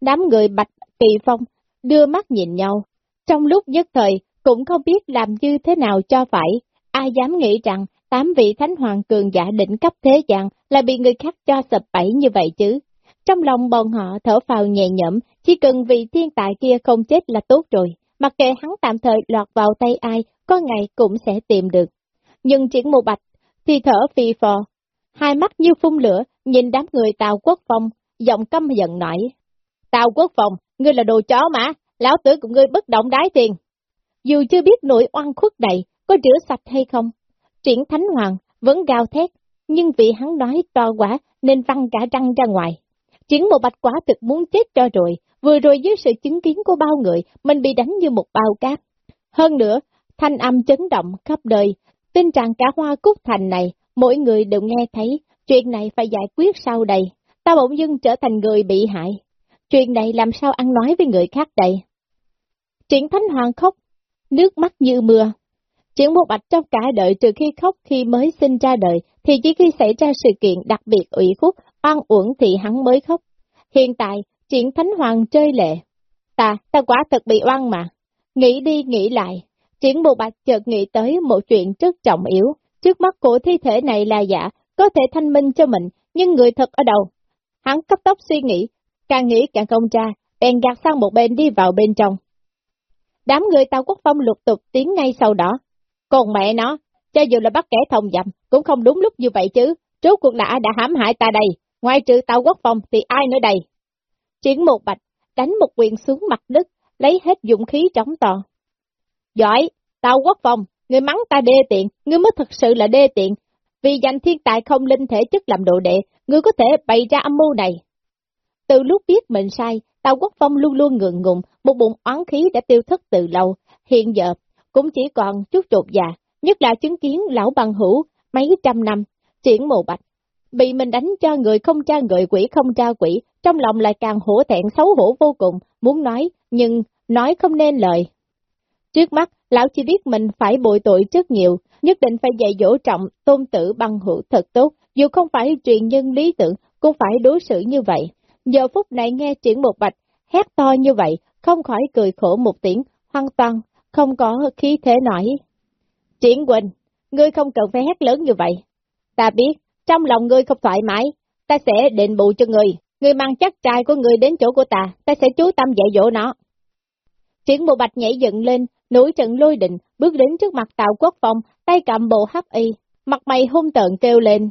đám người Bạch Kỳ Phong đưa mắt nhìn nhau, trong lúc nhất thời cũng không biết làm như thế nào cho phải, ai dám nghĩ rằng tám vị thánh hoàng cường giả đỉnh cấp thế gian là bị người khác cho sập bẫy như vậy chứ. Trong lòng bọn họ thở phào nhẹ nhõm, chỉ cần vị thiên tài kia không chết là tốt rồi, mặc kệ hắn tạm thời lọt vào tay ai, có ngày cũng sẽ tìm được. Nhưng triển mù bạch, thì thở phi phò, hai mắt như phun lửa, nhìn đám người Tào Quốc Phong, giọng căm giận nổi. Tào Quốc Phong, ngươi là đồ chó mà, lão tử của ngươi bất động đái tiền. Dù chưa biết nỗi oan khuất này có rửa sạch hay không, triển thánh hoàng vẫn gào thét, nhưng vì hắn nói to quá nên văng cả răng ra ngoài. Triển một bạch quả thực muốn chết cho rồi, vừa rồi dưới sự chứng kiến của bao người, mình bị đánh như một bao cát. Hơn nữa, thanh âm chấn động khắp đời, tình trạng cả hoa cúc thành này, mỗi người đều nghe thấy, chuyện này phải giải quyết sau đây. Ta bỗng dưng trở thành người bị hại. Chuyện này làm sao ăn nói với người khác đây? Triển Thánh Hoàng khóc, nước mắt như mưa. Triển một bạch trong cả đời trừ khi khóc khi mới sinh ra đời, thì chỉ khi xảy ra sự kiện đặc biệt ủy khuất, oan uổng thì hắn mới khóc. Hiện tại, triển Thánh Hoàng chơi lệ. Ta, ta quả thật bị oan mà. Nghĩ đi nghĩ lại, triển bộ bạch chợt nghĩ tới một chuyện rất trọng yếu. Trước mắt của thi thể này là giả, có thể thanh minh cho mình, nhưng người thật ở đâu? Hắn cấp tốc suy nghĩ, càng nghĩ càng không ra, bèn gạt sang một bên đi vào bên trong. Đám người Tàu Quốc Phong lục tục tiến ngay sau đó. Còn mẹ nó, cho dù là bắt kẻ thông dầm, cũng không đúng lúc như vậy chứ, rốt cuộc đã đã hãm hại ta đây, ngoài trừ tao quốc phong thì ai nữa đây? Triển một bạch, đánh một quyền xuống mặt đất, lấy hết dụng khí chống to. Giỏi, tao quốc phong, người mắng ta đê tiện, người mới thật sự là đê tiện, vì danh thiên tài không linh thể chất làm độ đệ, người có thể bày ra âm mưu này. Từ lúc biết mình sai, Tào Quốc Phong luôn luôn ngượng ngùng, một bụng oán khí đã tiêu thất từ lâu, hiện giờ cũng chỉ còn chút trột già, dạ, nhất là chứng kiến lão bằng hữu mấy trăm năm, chuyển mồ bạch. Bị mình đánh cho người không tra người quỷ không tra quỷ, trong lòng lại càng hổ thẹn xấu hổ vô cùng, muốn nói, nhưng nói không nên lời. Trước mắt, lão chỉ biết mình phải bội tội trước nhiều, nhất định phải dạy dỗ trọng tôn tử bằng hữu thật tốt, dù không phải truyền nhân lý tưởng, cũng phải đối xử như vậy. Giờ phút này nghe triển một bạch, hét to như vậy, không khỏi cười khổ một tiếng, hoang toàn, không có khí thế nổi. Triển Quỳnh, ngươi không cần phải hét lớn như vậy. Ta biết, trong lòng ngươi không thoải mái, ta sẽ định bù cho ngươi. Ngươi mang chắc trai của ngươi đến chỗ của ta, ta sẽ chú tâm dạy dỗ nó. Triển bộ bạch nhảy dựng lên, núi trận lôi định, bước đến trước mặt Tào Quốc Phong, tay cầm bộ hấp y, mặt mày hung tợn kêu lên.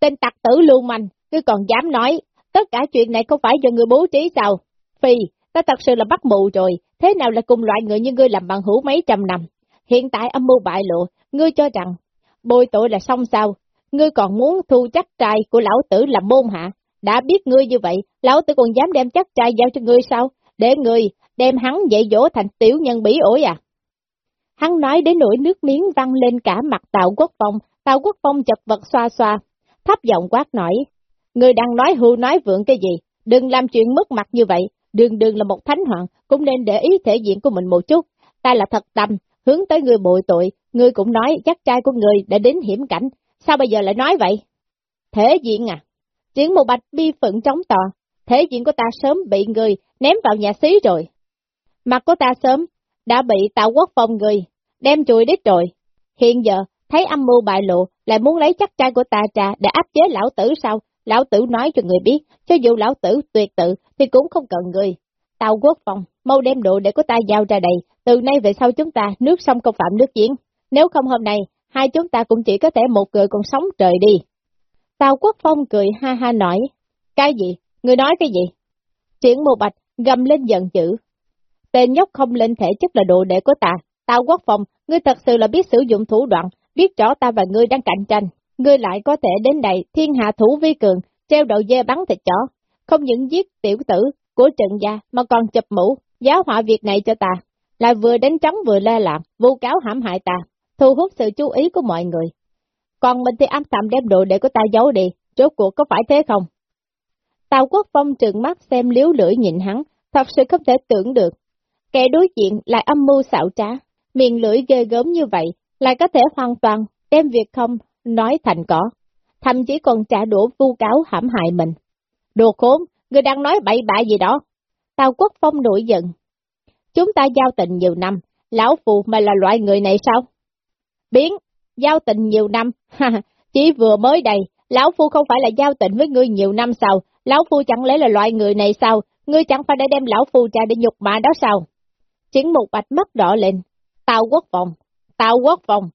Tên tặc tử lưu manh, ngươi còn dám nói, tất cả chuyện này không phải do người bố trí sao? Phi, ta thật sự là bắt mù rồi, thế nào là cùng loại người như ngươi làm bằng hữu mấy trăm năm? Hiện tại âm mưu bại lộ, ngươi cho rằng, bôi tội là xong sao? Ngươi còn muốn thu chắc trai của lão tử làm môn hạ? Đã biết ngươi như vậy, lão tử còn dám đem chắc trai giao cho ngươi sao? Để ngươi đem hắn dạy dỗ thành tiểu nhân bỉ ổi à? Hắn nói đến nỗi nước miếng văng lên cả mặt Tào Quốc Phong, Tào Quốc Phong chật vật xoa xoa, thấp giọng quát nổi người đang nói hưu nói vượng cái gì? Đừng làm chuyện mất mặt như vậy, đường đường là một thánh hoàng, cũng nên để ý thể diện của mình một chút. Ta là thật tâm, hướng tới người bội tội, ngươi cũng nói chắc trai của người đã đến hiểm cảnh, sao bây giờ lại nói vậy? Thể diện à? Triển một bạch bi phận trống tò, thể diện của ta sớm bị người ném vào nhà xí rồi. Mặt của ta sớm đã bị tạo quốc phòng người, đem chùi đít rồi. Hiện giờ, thấy âm mưu bại lộ, lại muốn lấy chắc trai của ta trà để áp chế lão tử sao? Lão tử nói cho người biết, cho dù lão tử tuyệt tự thì cũng không cần người. Tàu quốc phòng, mau đem đồ để của ta giao ra đây, từ nay về sau chúng ta nước sông không phạm nước giếng. Nếu không hôm nay, hai chúng ta cũng chỉ có thể một người còn sống trời đi. Tào Quốc Phong cười ha ha nói, cái gì, người nói cái gì? Triển một bạch, gầm lên giận dữ. Tên nhóc không lên thể chất là đồ đệ của ta, Tào Quốc Phong, ngươi thật sự là biết sử dụng thủ đoạn, biết rõ ta và ngươi đang cạnh tranh, ngươi lại có thể đến đây thiên hạ thủ vi cường, treo đầu dê bắn thịt chó, không những giết tiểu tử của trận gia mà còn chụp mũ, giáo họa việc này cho ta, là vừa đánh trống vừa la lạng, vu cáo hãm hại ta, thu hút sự chú ý của mọi người. Còn mình thì âm thầm đem đồ để của ta giấu đi, rốt cuộc có phải thế không? Tào Quốc Phong trừng mắt xem liếu lưỡi nhìn hắn, thật sự không thể tưởng được. Kẻ đối diện lại âm mưu xạo trá, miệng lưỡi ghê gớm như vậy, lại có thể hoàn toàn đem việc không nói thành có, thậm chí còn trả đũa vu cáo hãm hại mình. Đồ khốn, người đang nói bậy bạ gì đó. Tào Quốc Phong nổi giận. Chúng ta giao tình nhiều năm, lão phù mà là loại người này sao? Biến, giao tình nhiều năm, ha, chỉ vừa mới đây, lão phu không phải là giao tình với ngươi nhiều năm sao, lão phu chẳng lẽ là loại người này sao, ngươi chẳng phải đã đem lão phu ra để nhục mạ đó sao? Chiến một bạch mắt đỏ lên, tào quốc phòng, tào quốc phòng.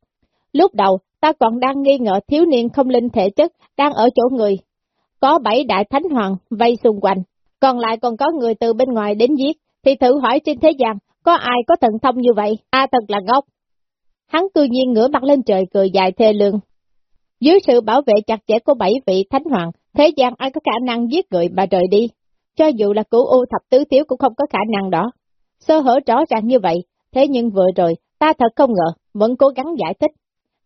Lúc đầu, ta còn đang nghi ngờ thiếu niên không linh thể chất, đang ở chỗ người. Có bảy đại thánh hoàng vây xung quanh, còn lại còn có người từ bên ngoài đến giết, thì thử hỏi trên thế gian, có ai có thần thông như vậy, a thật là ngốc. Hắn cư nhiên ngửa mặt lên trời cười dài thê lương. Dưới sự bảo vệ chặt chẽ của bảy vị thánh hoàng, thế gian ai có khả năng giết người mà rời đi. Cho dù là cửu u thập tứ thiếu cũng không có khả năng đó. Sơ hở rõ ràng như vậy, thế nhưng vừa rồi, ta thật không ngờ, vẫn cố gắng giải thích.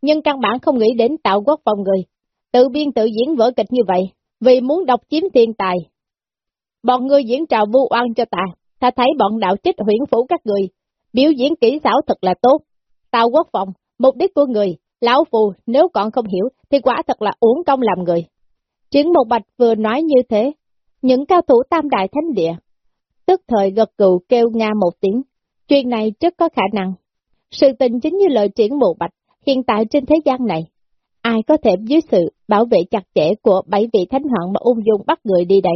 Nhưng căn bản không nghĩ đến tạo quốc phòng người. Tự biên tự diễn vở kịch như vậy, vì muốn độc chiếm tiền tài. Bọn ngươi diễn trò vu oan cho ta, ta thấy bọn đạo trích huyển phủ các người, biểu diễn kỹ xảo thật là tốt. Tào quốc phòng, mục đích của người, lão phù nếu còn không hiểu thì quả thật là uổng công làm người. Triển Một Bạch vừa nói như thế, những cao thủ tam đại thánh địa, tức thời gật cù kêu nga một tiếng, chuyện này rất có khả năng. Sự tình chính như lời triển Một Bạch, hiện tại trên thế gian này, ai có thể dưới sự bảo vệ chặt chẽ của bảy vị thánh hoàng mà ung dung bắt người đi đây.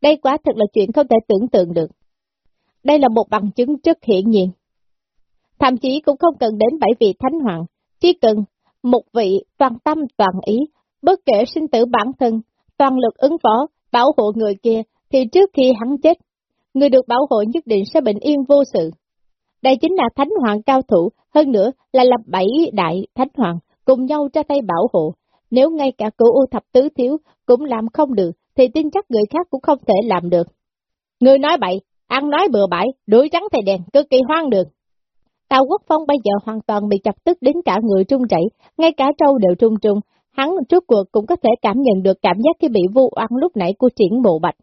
Đây quả thật là chuyện không thể tưởng tượng được. Đây là một bằng chứng rất hiển nhiên. Thậm chí cũng không cần đến bảy vị thánh hoàng, chỉ cần một vị toàn tâm toàn ý, bất kể sinh tử bản thân, toàn lực ứng phó, bảo hộ người kia, thì trước khi hắn chết, người được bảo hộ nhất định sẽ bình yên vô sự. Đây chính là thánh hoàng cao thủ, hơn nữa là lập bảy đại thánh hoàng, cùng nhau ra tay bảo hộ. Nếu ngay cả cửu U thập tứ thiếu cũng làm không được, thì tin chắc người khác cũng không thể làm được. Người nói bậy, ăn nói bừa bãi, đuổi trắng thầy đèn, cực kỳ hoang đường. Tào Quốc Phong bây giờ hoàn toàn bị chập tức đến cả người trung chảy, ngay cả trâu đều trung trung, hắn trước cuộc cũng có thể cảm nhận được cảm giác khi bị vu oan lúc nãy của triển bộ bạch.